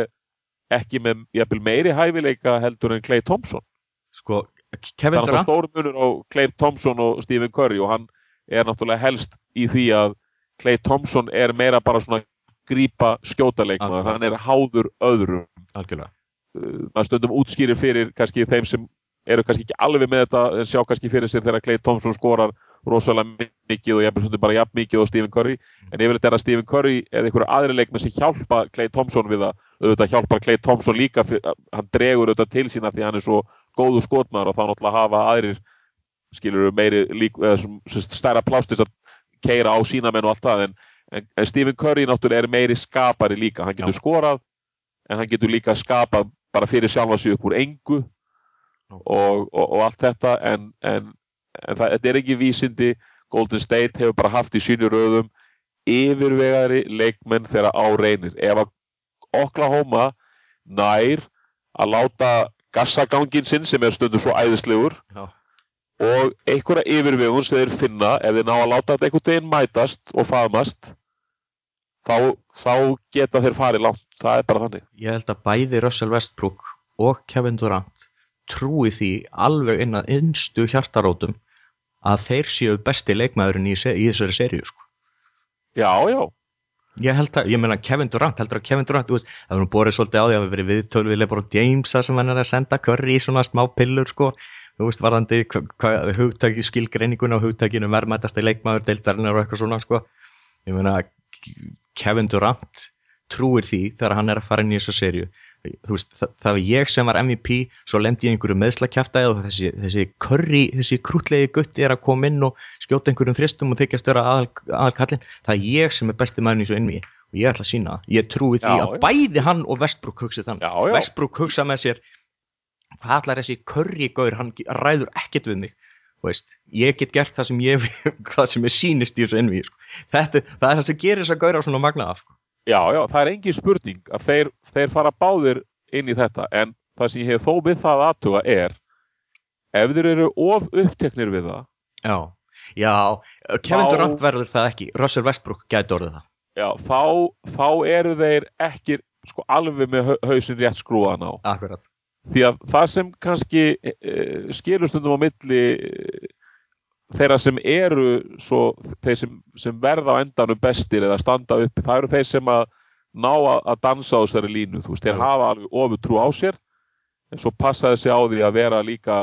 ekki með jafnvel meiri hæfileika heldur en Clay Thompson? Sko, það Kevin er Durant náttúrulega stór munur á Clay Thompson og Stephen Curry og hann er náttúrulega helst í því að Clay Thompson er meira bara svona grípa skjótaleikmaður, hann er háður öðrum. Algjörlega maður stundum útskýrir fyrir kannski þeim sem eru kannski ekki alveg með þetta en sjá kannski fyrir sér þegar Clay Thompson skorar rosalega mikið og stundum bara jafn mikið og Stephen Curry. En yfirleitt er að Stephen Curry eða einhverju aðri leikmenn sem hjálpa Clay Thompson við að auðvitað hjálpar Clay Thompson líka fyrir, hann dregur auðvitað til sína því hann er svo góðu skotmaður og þá náttúrulega hafa aðrir skilur meiri lík, eða stærra plástis að keira á sína menn og allt það. En, en, en Stephen Curry náttúrulega er meiri skapari líka, hann getur skorað en hann getur líka skapað bara fyrir sjálfa sig upp úr engu og, og, og allt þetta en, en, en það, þetta er ekki vísindi. Golden State hefur bara haft í sínu röðum yfirvegari leikmenn þegar á reynir. Ef að Oklahoma nær að láta gassagangin sinn sem er stundu svo æðislegur Já. og einhverja yfirvegun sem þeir finna ef þeir ná að láta þetta einhvern veginn mætast og faðmast þá, þá geta þeir farið langt. Það er bara þannig. Ég held að bæði Russell Westbrook og Kevin Durant trúi því alveg inn að innstu hjartarótum að þeir séu besti leikmaðurinn í, í þessari serju sko. Já, já. Ég held að, ég meina Kevin Durant heldur að Kevin Durant, veist, það nú borðið svolítið á því að við verið viðtölu við Lebron Jamesa sem hann er að senda curry í svona smá pillur sko, þú veist varðandi hugtæki skilgreininguna og hugtækinu verðmættast í leikmaður, deildarinnar og eitthvað svona sko, ég meina Kevin Durant trúir því þegar hann er að fara inn í þessu serju Veist, það, það var ég sem var MVP svo lemdi ég einhverju meðslakjæftæð og þessi, þessi curry, þessi krútlegi gutti er að koma inn og skjóta einhverjum þristum og þykja störa aðal, aðalkallin það er ég sem er besti maður í svo innví og ég ætla að sína ég trúi því já, að já. bæði hann og Vestbruk hugsið þann Vestbruk hugsa með sér hvað allar þessi curry gaur, hann ræður ekkert við mig veist, ég get gert það sem ég hvað sem er sínist í þessu innví sko. þetta, það er það sem gerir þess að gaura svona magnaða sko. Já, já, það er engin spurning að þeir, þeir fara báðir inn í þetta en það sem ég hef þó við það aðtuga er ef þeir eru of uppteknir við það Já, já, Kevin Durant verður það ekki Russell Westbrook gæti orðið það Já, þá, þá eru þeir ekki sko alveg með hausin rétt skrúan á Akkurat Því að það sem kannski e, e skilustundum á milli þeirra sem eru svo, þeir sem, sem verða á endanum bestir eða standa uppi, það eru þeir sem að ná að, dansa á þessari línu þú veist, þeir hafa alveg ofur trú á sér en svo passaði sig á því að vera líka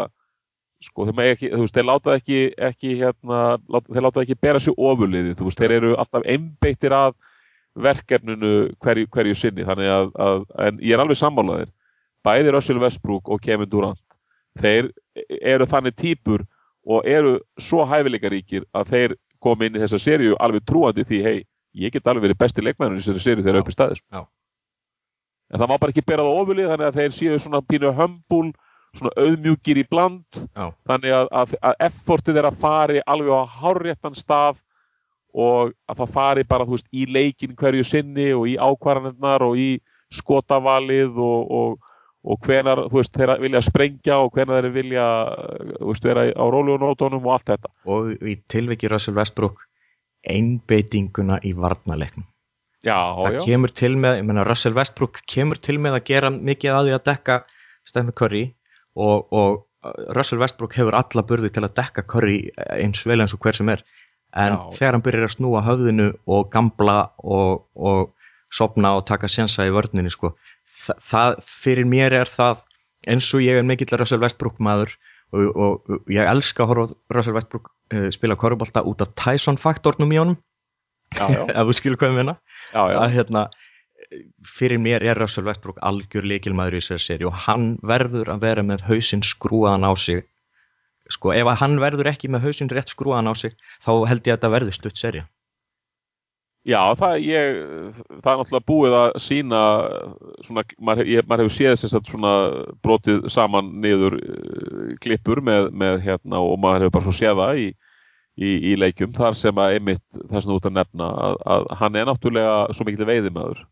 sko, ekki, veist, þeir láta ekki, ekki hérna, láta, þeir láta ekki bera sér ofurliði, þú veist, þeir eru alltaf einbeittir að verkefninu hverju, hverju sinni, þannig að, að en ég er alveg sammálaðir bæði Russell Westbrook og Kevin Durant þeir eru þannig týpur og eru svo hæfileikaríkir að þeir komi inn í þessa sériu alveg trúandi því hei, ég get alveg verið besti leikmæður í þessari sériu þegar það er upp í staðis en það má bara ekki bera það ofilið þannig að þeir séu svona pínu hömbul svona auðmjúkir í bland Já. þannig að, að, að effortið er að fari alveg á hárréttan stað og að það fari bara veist, í leikin hverju sinni og í ákvarðanirnar og í skotavalið og, og og hvenar, veist, þeir vilja sprengja og hvenar þeir vilja, veist, vera á rólugunótonum og allt þetta. Og í tilviki Russell Westbrook einbeitinguna í varnalegnum. Já, það já. kemur til með, ég menna Russell Westbrook kemur til með að gera mikið að því að dekka Stephen Curry og, og uh, Russell Westbrook hefur alla burði til að dekka Curry eins vel eins og hver sem er en já. þegar hann byrjar að snúa höfðinu og gambla og, og sopna og taka sensa í vörninu sko það, fyrir mér er það eins og ég er mikill Russell Westbrook maður og, og, og ég elska að horfa Russell Westbrook uh, spila korfbólta út af Tyson faktornum í honum. Ef þú skilur hvað ég meina. Að hérna fyrir mér er Russell Westbrook algjör leikilmaður í þessari séri og hann verður að vera með hausinn skrúaðan á sig. Sko ef hann verður ekki með hausinn rétt skrúaðan á sig þá held ég að þetta verður stutt serja Já, það, ég, það er náttúrulega búið að sína, svona, maður, ég, maður hefur séð þess að svona brotið saman niður uh, klippur með, með hérna og maður hefur bara svo séð það í, í, í leikjum þar sem að einmitt sem þú ert að nefna að, að hann er náttúrulega svo mikil veiðimöður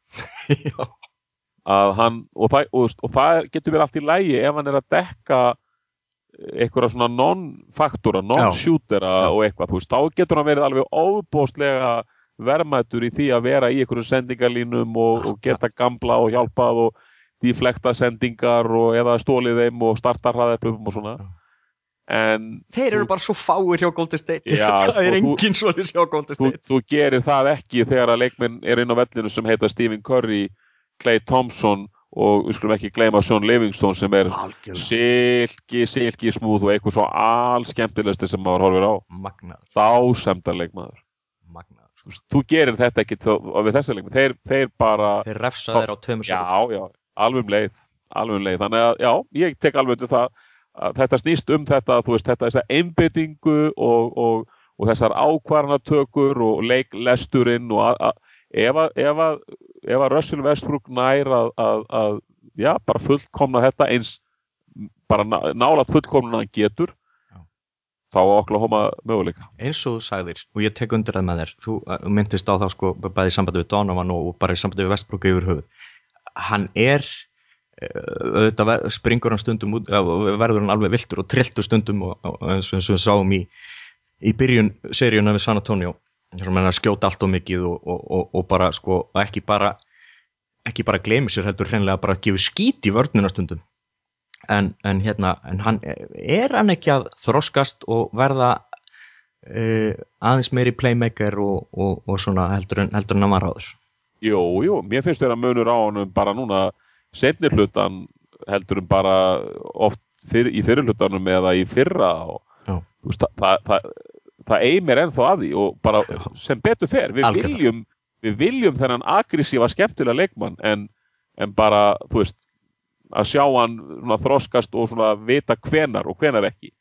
að hann og það, og, og það getur verið allt í lægi ef hann er að dekka eitthvað svona non-faktora, non-shootera og eitthvað, þú veist, þá getur hann verið alveg óbóstlega verðmættur í því að vera í einhverjum sendingalínum og, og geta gamla og hjálpað og deflekta sendingar og eða stólið þeim og starta hraðeplum og svona. En þeir eru þú, bara svo fáir hjá Golden State. Já, það sko, er enginn svolítið hjá Golden State. þú, þú gerir það ekki þegar að leikminn er inn á vellinu sem heita Stephen Curry Clay Thompson og við skulum ekki gleyma Sean Livingston sem er silki, silki smúð og eitthvað svo alls skemmtilegsti sem maður horfir á. Magnaður. þá leikmaður þú gerir þetta ekki við þessa leikmenn, þeir, þeir bara þeir refsa þeir á tveimur já, já, alveg um leið alveg um leið, þannig að já, ég tek alveg undir það að þetta snýst um þetta þú veist, þetta þessa einbyttingu og, og, og þessar ákvarnatökur og leiklesturinn og að, að, ef að ef að, að Russell Westbrook nær að, að já, bara fullkomna þetta eins bara nálat fullkomna hann getur þá Oklahoma möguleika. Eins og þú sagðir, og ég tek undir það með þér þú myndist á það sko bæði sambandi við Donovan og bara í sambandi við Westbrook yfir höfuð. Hann er eh, auðvitað springur hann stundum út, verður hann alveg viltur og trilltur stundum og, eins og við sáum í í byrjun seríuna við San Antonio. Skjóta allt og mikið og, og, og bara sko, ekki bara ekki bara gleymi sér heldur hreinlega bara að gefa skít í vörnuna stundum en, en hérna, en hann er hann ekki að þroskast og verða uh, aðeins meiri playmaker og, og, og svona heldur en, heldur en að maður áður? Jú, jú, mér finnst þetta munur á hann bara núna setnir hlutan heldur en bara oft fyr, í fyrirlutanum eða í fyrra og veist, það, það, það, eigir ennþá að því og bara sem betur fer, við Algjörða. viljum við viljum þennan agressífa skemmtilega leikmann en, en bara, þú veist að sjá hann þroskast og svona vita hvenar og hvenar ekki.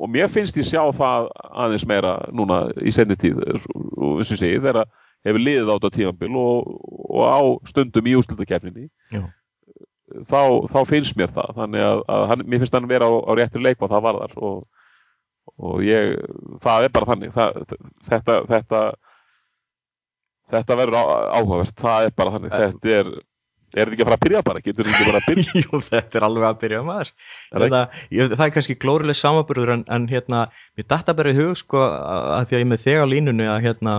Og mér finnst ég sjá það aðeins meira núna í senni tíð. Og eins og segi þegar hefur liðið átt á tímanbíl og, og á stundum í úslutakefninni þá, þá finnst mér það. Þannig að, að hann, mér finnst hann vera á, á réttir leik hvað það varðar. Og, og ég, það er bara þannig. Það, þetta þetta, þetta verður áhugavert. Það er bara þannig, þetta er Er þetta ekki að fara að byrja bara? Getur þetta ekki bara að byrja? Jú, þetta er alveg að byrja maður. Þetta, ég, það er kannski glórileg samaburður en, en hérna, mér dætt að byrja í hug sko að því að ég með þeg á línunni að hérna,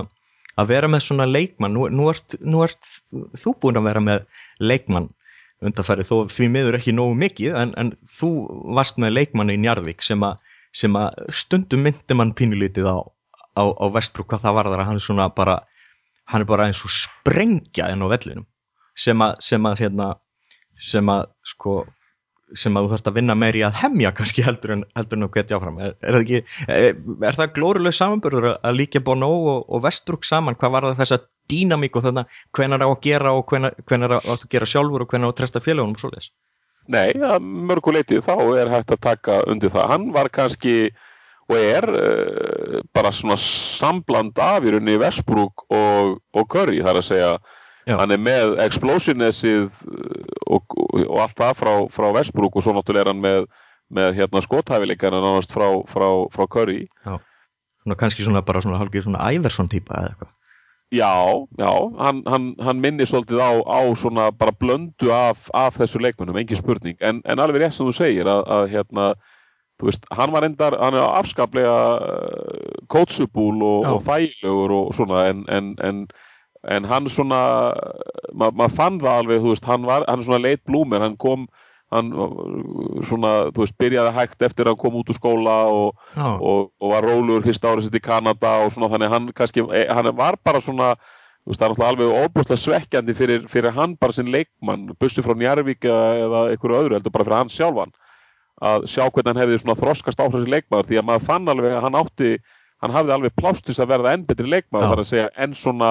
að vera með svona leikmann, nú, nú, ert, nú ert þú búin að vera með leikmann undanfærið, þó því miður ekki nógu mikið, en, en þú varst með leikmann í Njarðvík sem að, sem að stundum myndi mann pínulítið á, á, á Vestbruk hvað það var þar að hann svona bara, hann er bara eins og sprengja enn á vellinum sem að sem að, hérna, sem að sko sem að þú þarfst að vinna meir í að hemja kannski heldur en heldur en að getja áfram. Er, er, það, það glóruleg samanbörður að líka Bono og, og Vestruk saman? Hvað var það þessa dýnamík og þannig hvenar á að gera og hvenar, hvenar á að gera sjálfur og hvenar á að tresta félagunum svo leiðis Nei, að mörguleiti þá er hægt að taka undir það, hann var kannski og er uh, bara svona sambland af í rauninni Vesbruk og, og Curry þar að segja Já. hann er með Explosionessið uh, og, og, allt það frá, frá Westbrook og svo náttúrulega er hann með, með hérna, skóthæfileikana nánast frá, frá, frá Curry. Já, svona kannski svona bara svona halgið svona Iverson típa eða eitthvað. Já, já, hann, hann, hann minnir svolítið á, á svona bara blöndu af, af þessu leikmennum, engin spurning. En, en alveg rétt sem þú segir að, að hérna, þú veist, hann var endar hann er afskaplega kótsubúl og, og þægilegur og svona en, en, en en hann svona maður ma fann það alveg, þú veist, hann var hann er svona leit blúmer, hann kom hann svona, þú veist, byrjaði hægt eftir að hann kom út úr skóla og, og, og var rólur fyrst árið sitt í Kanada og svona, þannig hann kannski e, hann var bara svona, þú veist, það er alveg óbúslega svekkjandi fyrir, fyrir hann bara sinn leikmann, bussi frá Njarvík eða einhverju öðru, heldur bara fyrir hann sjálfan að sjá hvernig hann hefði svona þroskast á þessi leikmaður, því að maður fann alveg að hann átti, hann hafði alveg plástis að verða enn betri leikmaður, þar að segja enn svona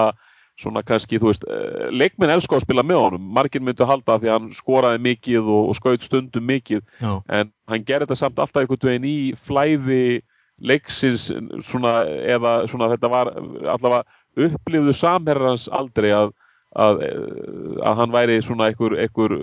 svona kannski, þú veist, eh, leikminn elskar að spila með honum, margir myndu halda því að hann skoraði mikið og, og skaut stundum mikið, Já. en hann gerði þetta samt alltaf einhvern veginn í flæði leiksins svona, eða svona þetta var allavega upplifðu samherrans aldrei að, að, að hann væri svona einhver, einhver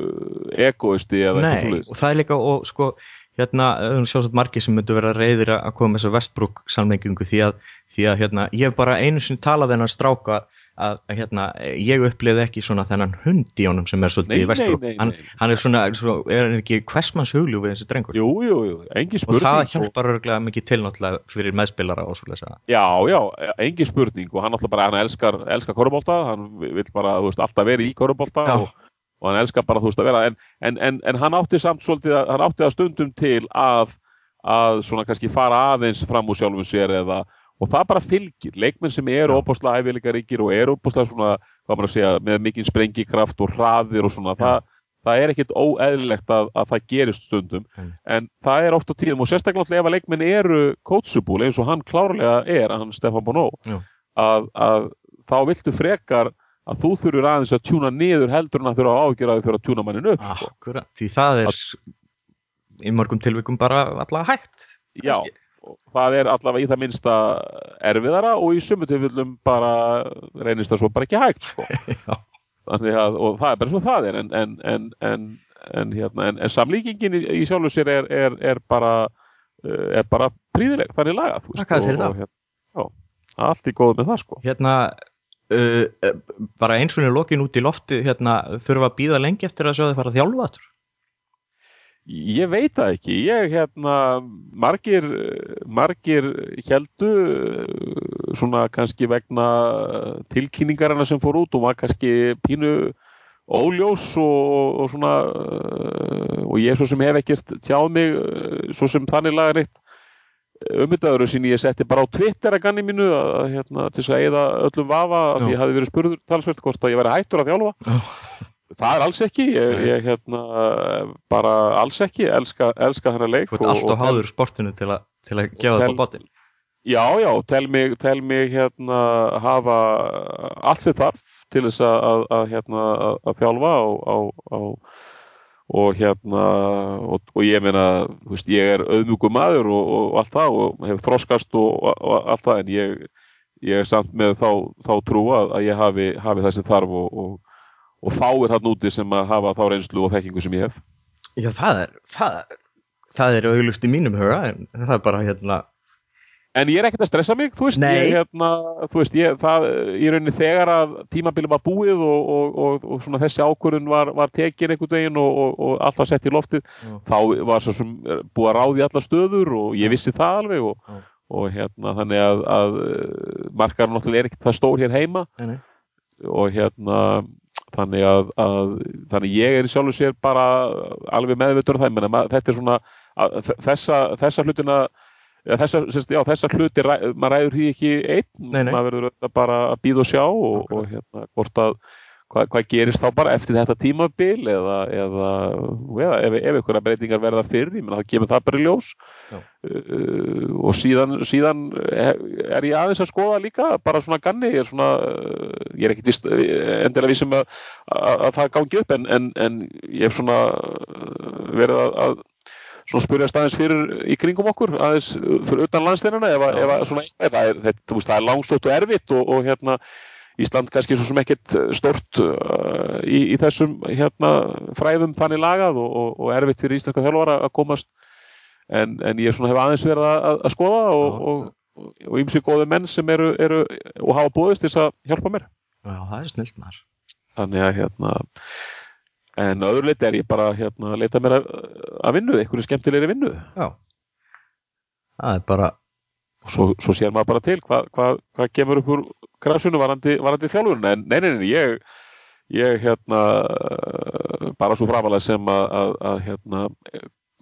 egoisti eða eitthvað svolítið. Nei, og það er líka, og sko hérna, sjálfsagt margir sem myndu vera reyðir að koma með þessa Vestbruk samlengingu því að, því að hérna, ég hef bara einu sinni talað þennan stráka að, að hérna, ég upplifði ekki svona þennan hund í honum sem er svolítið í Vestrúk hann, hann er svona, er hann ekki hversmanns hugljúf við þessi drengur? Jú, jú, jú, og það hjálpar örglega mikið til náttúrulega fyrir meðspilara og svolítið já, já, engi spurning og hann alltaf bara, hann elskar, elskar korubólta hann vil bara, þú veist, alltaf vera í korubólta og, og hann elskar bara, þú veist, að vera en, en, en, en hann átti samt svolítið hann átti að stundum til að að svona kannski fara aðeins fram úr sjálfum sér eða og það bara fylgir, leikmenn sem eru óbúslega hæfileikaríkir og eru óbúslega svona, hvað maður að segja, með mikinn sprengikraft og hraðir og svona, það, það er ekkit óeðlilegt að, að það gerist stundum, mm. en það er oft á tíðum og sérstaklega ef að leikmenn eru kótsubúl eins og hann klárlega er, hann Stefan Bonó, að, að þá viltu frekar að þú þurfur aðeins að tjúna niður heldur en að þurfa ágjör að þau þurfa að tjúna mannin upp sko. Akkurat, því það er í mörgum tilvikum bara allavega hægt Já, og það er allavega í það minnsta erfiðara og í sumu tilfellum bara reynist það svo bara ekki hægt sko. Að, og það er bara svo það er en, en, en, en hérna, en samlíkingin í, í sjálfu sér er, er, er bara er bara príðileg, þannig laga Takk fyrir það. hérna, Já, allt í góð með það sko. Hérna uh, bara eins og niður lokin út í lofti hérna, þurfa að býða lengi eftir að sjá þið fara að þjálfa þetta Ég veit það ekki, ég hérna margir, margir heldu svona kannski vegna tilkynningarna sem fór út og var kannski pínu óljós og, og svona og ég svo sem hef ekkert tjáð mig svo sem þannig laga neitt umhyndaður sem ég setti bara á Twitter að ganni mínu að, hérna, til þess að eða öllum vafa að ég hafi verið spurður talsvöld hvort að ég væri hættur að þjálfa. Já. Það er alls ekki ég, ég hérna bara alls ekki elska, elska þennan leik Þú ert alltaf háður sportinu til, a, til að gefa það á botin Já, já, tel mig, tel mig hérna hafa allt sem þarf til þess að, að, að hérna að, að þjálfa á, á, á og hérna og, og ég meina, þú veist, ég er auðmjúkum maður og, og allt það og hef þroskast og, og allt það en ég, ég er samt með þá, þá trú að ég hafi, hafi þessi þarf og fáir hann úti sem að hafa þá reynslu og þekkingu sem ég hef. Já, það er það, það er auðlust í mínum huga en það er bara hérna En ég er ekkert að stressa mig, þú veist, ég, hérna, þú veist, ég, það, í rauninni þegar að tímabili var búið og, og, og, og svona þessi ákvörðun var, var tekin einhvern veginn og allt var sett í loftið, Já. þá var svo sem eh, búið að ráði allar stöður og ég vissi það alveg og, og hérna, þannig að, að markarum náttúrulega er ekkert það stór hér heima. Nei, nei. og hérna, þannig að, að þannig ég er í sjálfu sér bara alveg meðvittur af það, menn að þetta er svona, að, þessa, þessa hlutina þessa, sérst, já, þessa hluti, maður ræður því ekki einn, Nei, nei. maður verður bara að býða og sjá og, og hérna, hvort að hvað, hvað gerist þá bara eftir þetta tímabil eða, eða, eða ef, ef einhverja breytingar verða fyrr, ég menn þá kemur það bara í ljós. Uh, og síðan, síðan er ég aðeins að skoða líka bara svona ganni, ég er svona uh, ég er ekkit vist, endilega vissum að, að, að það gangi upp en, en, en ég hef svona uh, verið að, að svona spyrjast aðeins fyrir í kringum okkur aðeins fyrir utan landsteinana ef, að- ef svona eitthvað, það er, er langsótt og erfitt og, og hérna Ísland kannski svo sem ekkert stort uh, í, í þessum hérna fræðum þannig lagað og, og, og erfitt fyrir íslenska þjálfara að komast. En, en ég hef aðeins verið að, að, að skoða og, og, og ýmsi góði menn sem eru, eru og hafa búðist til þess að hjálpa mér. Já, það er snilt maður. Þannig að hérna en öðru leiti er ég bara hérna að leita mér að, að vinnu, einhverju skemmtilegri vinnu. Já. Það er bara svo, svo sér maður bara til hvað hva, hva kemur upp úr grafsunu varandi, varandi þjálfurinn. En nei, nei, nei, ég ég hérna bara svo framalega sem að, að, að hérna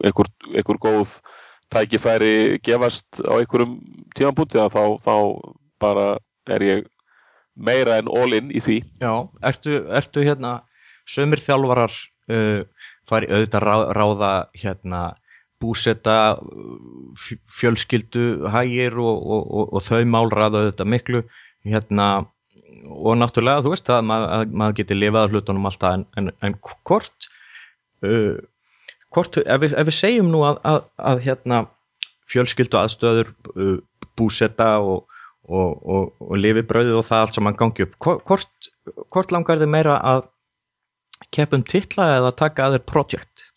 einhver, einhver góð tækifæri gefast á einhverjum tímanbúti þá, þá bara er ég meira en all in í því. Já, ertu, ertu hérna sömur þjálfarar uh, fari auðvitað rá, ráða hérna búsetta f- fjölskyldu hægir og, og, og, og þau mál ráða auðvitað miklu hérna og náttúrulega þú veist að maður, að maður geti lifað af hlutunum alltaf en, en, en hvort uh, hvort, ef við, ef við segjum nú að, að, að hérna fjölskyldu aðstöður uh, búsetta og, og, og, og lifibrauðið og það allt sem hann gangi upp Hvor- hvort, hvort langar þið meira að keppa um titla eða taka að þér project?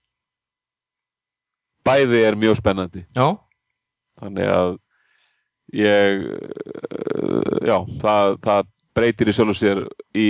Bæði er mjög spennandi. Já, þannig að ég já, það, það breytir í sjálfu sér í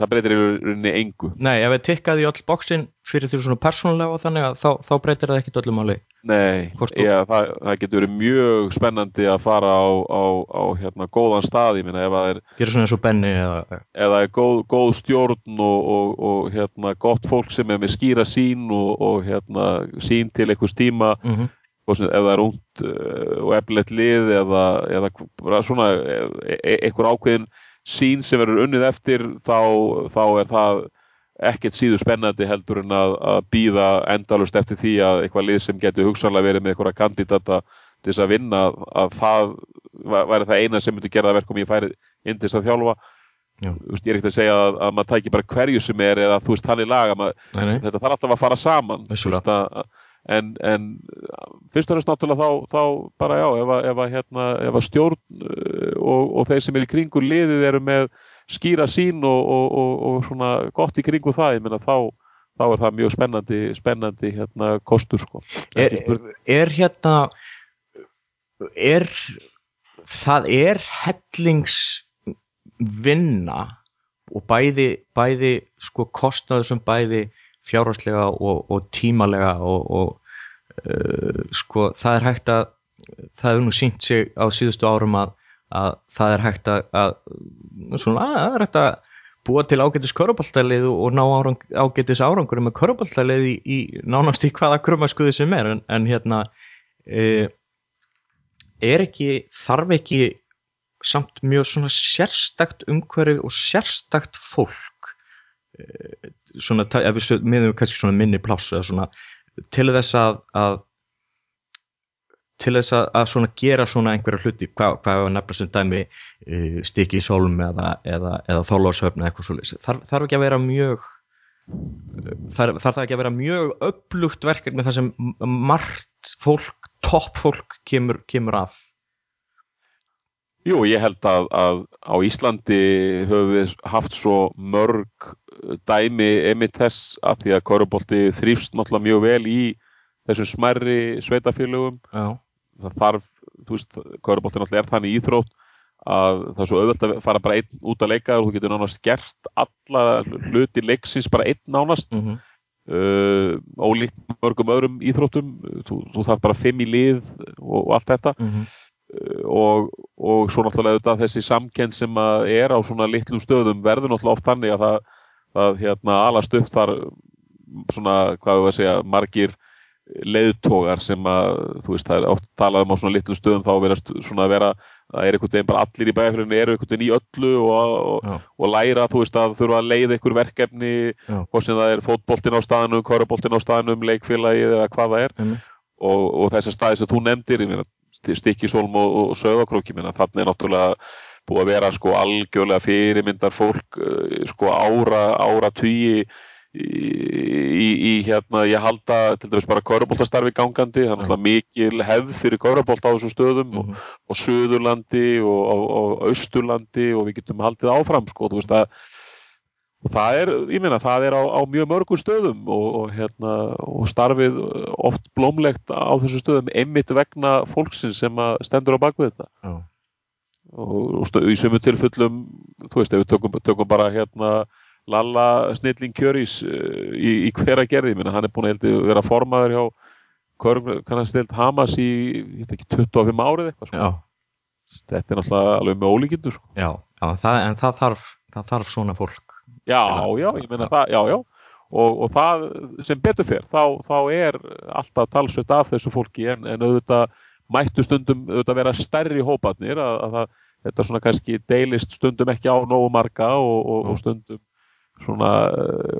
það breytir í rauninni engu nei, ef við tikkaði í öll bóksin fyrir því svona persónulega og þannig að þá, þá breytir það ekkit öllum máli Nei, já, það, það getur verið mjög spennandi að fara á, á, á hérna, góðan stað, ég minna er, gera svona eins og Benny eða, ef það er góð, góð stjórn og, og, og hérna, gott fólk sem er með skýra sín og, og hérna, sín til einhvers tíma mm -hmm. Sem, ef það er ungt uh, og efnilegt lið eða, eða svona e, e, einhver ákveðin sín sem verður unnið eftir þá, þá er það ekkert síður spennandi heldur en að, að býða endalust eftir því að eitthvað lið sem getur hugsanlega verið með einhverja kandidata til þess að vinna að það væ- væri það eina sem myndi gera það verkum ég færi indis að þjálfa. Veist, ég er ekkert að segja að, að maður tækir bara hverju sem er eða þú veist hann í laga þetta þarf alltaf að fara saman að, en, en fyrst og fremst náttúrulega þá, þá bara já ef að, ef að, hérna, ef að stjórn uh, og, og þeir sem er í kringu liðið eru með skýra sín og, og, og svona gott í kringu það ég menna þá þá er það mjög spennandi, spennandi hérna, kostur sko. Er, er hérna er það er hellingsvinna og bæði, bæði sko kostnaður sem bæði fjárháslega og, og tímalega og, og uh, sko það er hægt að það hefur nú sínt sig á síðustu árum að, að það er hægt að, að svona að það er hægt að búa til ágætis köruboltalið og ná árang, ágætis árangur með köruboltalið í, í nánast í hvaða krummaskuði sem er. En, en hérna e, er ekki þarf ekki samt mjög svona sérstakt umhverfi og sérstakt fólk e, svona, ef við miðum kannski svona minni pláss eða svona til þess að, að til þess að, að svona gera svona einhverja hluti, hvað, hvað er nefnilega sem dæmi uh, stikki í sólum eða, eða, eða þólásöfna eitthvað svolítið þarf, þarf ekki að vera mjög þarf, þarf það ekki að vera mjög upplugt verkefni þar sem margt fólk, topp fólk kemur, kemur að Jú, ég held að, að á Íslandi höfum við haft svo mörg dæmi emitt þess að því að Körubolti þrýfst náttúrulega mjög vel í þessum smerri sveitafélögum Já. Það þarf, þú veist, Köruboltin alltaf er þannig íþrótt að það er svo auðvöld að fara bara einn út að leika og þú getur nánast gert alla hluti leiksins bara einn nánast. Mm -hmm. uh, ólíkt mörgum öðrum íþróttum. Þú, þú þarf bara fimm í lið og, og allt þetta. Mm -hmm. Uh, og, og svo náttúrulega auðvitað þessi samkenn sem er á svona litlu stöðum verður náttúrulega oft þannig að það, það hérna alast upp þar svona, hvað við að segja, margir leiðtogar sem að þú veist það er oft talað um á svona litlu stöðum þá verðast svona að vera það er einhvern veginn bara allir í bæjarfélaginu eru einhvern veginn í öllu og, og, og læra þú veist að þurfa að leiða einhver verkefni hvort sem það er fótboltin á staðinu korraboltin á staðinu, leikfélagið eða hvað það er. Og, og þessar staði sem þú nefndir stikkisólm og söðakróki þannig er náttúrulega búið að vera sko algjörlega fyrirmyndar fólk eh, sko ára, ára tugi í, í hérna, ég halda til dæmis bara kauruboltastarfi gangandi, það er náttúrulega mikil hefð fyrir kaurubolt á þessum stöðum mm -hmm. og, og Suðurlandi og, og, og Austurlandi og við getum haldið áfram sko, þú veist að og það er, ég meina, það er á, á mjög mörgum stöðum og hérna og starfið oft blómlegt á þessum stöðum einmitt vegna fólksins sem stendur á bakvið þetta Já. og í sömu tilfullum þú veist, ef við tökum, tökum bara hérna Lalla Snilling Kjörís uh, í, í hvera gerði, minna, hann er búin að vera formaður hjá Körn Hamas í ekki, 25 árið eitthvað sko. þetta er náttúrulega alveg með ólíkindu sko. Já, já það, en það þarf, það þarf svona fólk Já, já, ég meina það, já, já. Og, og það sem betur fyrr þá, þá er alltaf talsveit af þessu fólki en, en auðvitað mættu stundum auðvitað vera stærri hópanir að, að það, þetta svona kannski deilist stundum ekki á nógu marga og, og, og stundum svona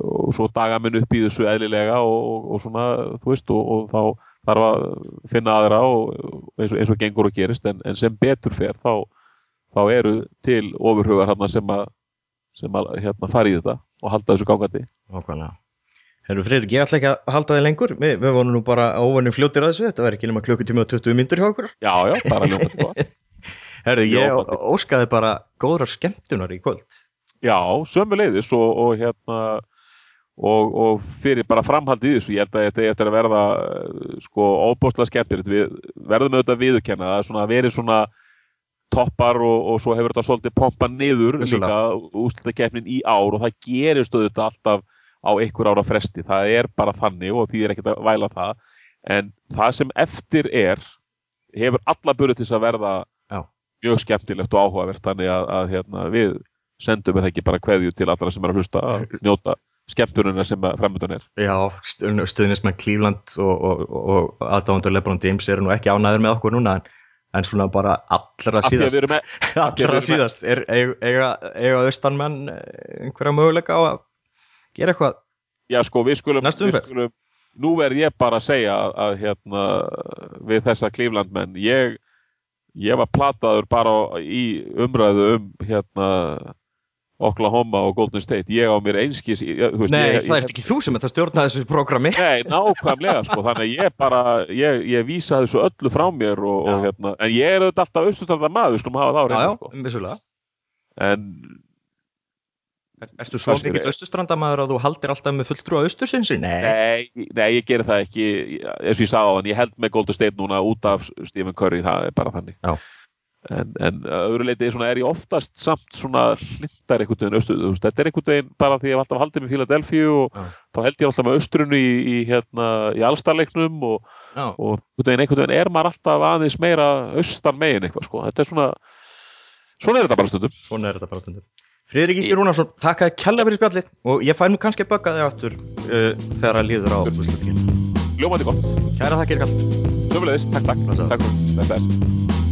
og svo daga minn upp í þessu eðlilega og, og, og svona þú veist og, og þá þarf að finna aðra eins, eins og gengur og gerist en, en sem betur fer þá, þá eru til ofurhugar sem að, sem að hérna fara í þetta og halda þessu gangandi. Nákvæmlega. Herru Freyrik, ég ætla ekki að halda þig lengur. Við, við vorum nú bara óvanni fljóttir að þessu. Þetta verður ekki nema klukkutíma og 20 myndur hjá okkur. Já, já, bara ljóta Herru, ég óskaði bara góðrar skemmtunar í kvöld. Já, sömuleiðis og, og hérna og, og fyrir bara framhald í þessu ég held að þetta er eftir að verða sko óbúslega skemmtilegt. Við verðum auðvitað að svona verið svona toppar og, og svo hefur þetta svolítið pompað niður líka úslutakefnin í ár og það gerist auðvitað alltaf á einhver ára fresti, það er bara þannig og því er ekkert að væla það en það sem eftir er hefur alla börju til að verða Já. mjög skemmtilegt og áhugavert þannig að, að hérna, við sendum ekki bara hverju til allra sem er að hlusta að njóta skemmtununa sem framöndan er. Já, stuðnismenn Cleveland og, og, og aðdáðandur Lebron James eru nú ekki ánæður með okkur núna en, en svona bara allra síðast. með, allra síðast. Er, eiga, eiga austanmenn einhverja möguleika á að gera eitthvað? Já sko við skulum, við skulum nú verð ég bara að segja að, að hérna við þessa Cleveland menn ég ég var plataður bara í umræðu um hérna Oklahoma og Golden State ég á mér einskis ég, veist, Nei, ég, það er ekki þú sem þetta stjórna þessu programmi Nei, nákvæmlega sko, þannig að ég bara ég, ég vísa þessu öllu frá mér og, og, hérna, en ég er auðvitað alltaf austurstandar maður skulum hafa þá reyna sko. en Er, erstu svo mikill austurstrandamæður að þú haldir alltaf með fulltrú á austursinsi? Nei. Nei, nei, ég ger það ekki eins og ég sagði á hann, ég held með Golden State núna út af Stephen Curry, það er bara þannig Já. En, en öðru leiti er ég oftast samt svona hlindar einhvern veginn austur, þetta er einhvern veginn bara því að ég hef alltaf haldið með Philadelphia og Já. þá held ég alltaf með austurinu í, í, hérna, í allstarleiknum og, og einhvern veginn er maður alltaf aðeins meira austan megin eitthvað sko, þetta er svona svona er þetta bara stundum Svona er þetta bara stundum Friðrik Ingi Rúnarsson, þakkaði kella fyrir spjallið og ég fæ nú kannski að bögga þig áttur uh, þegar að líður á. Ljómaði gott. Kæra þakkir kall. Töfulegist, takk, takk. Takk, takk.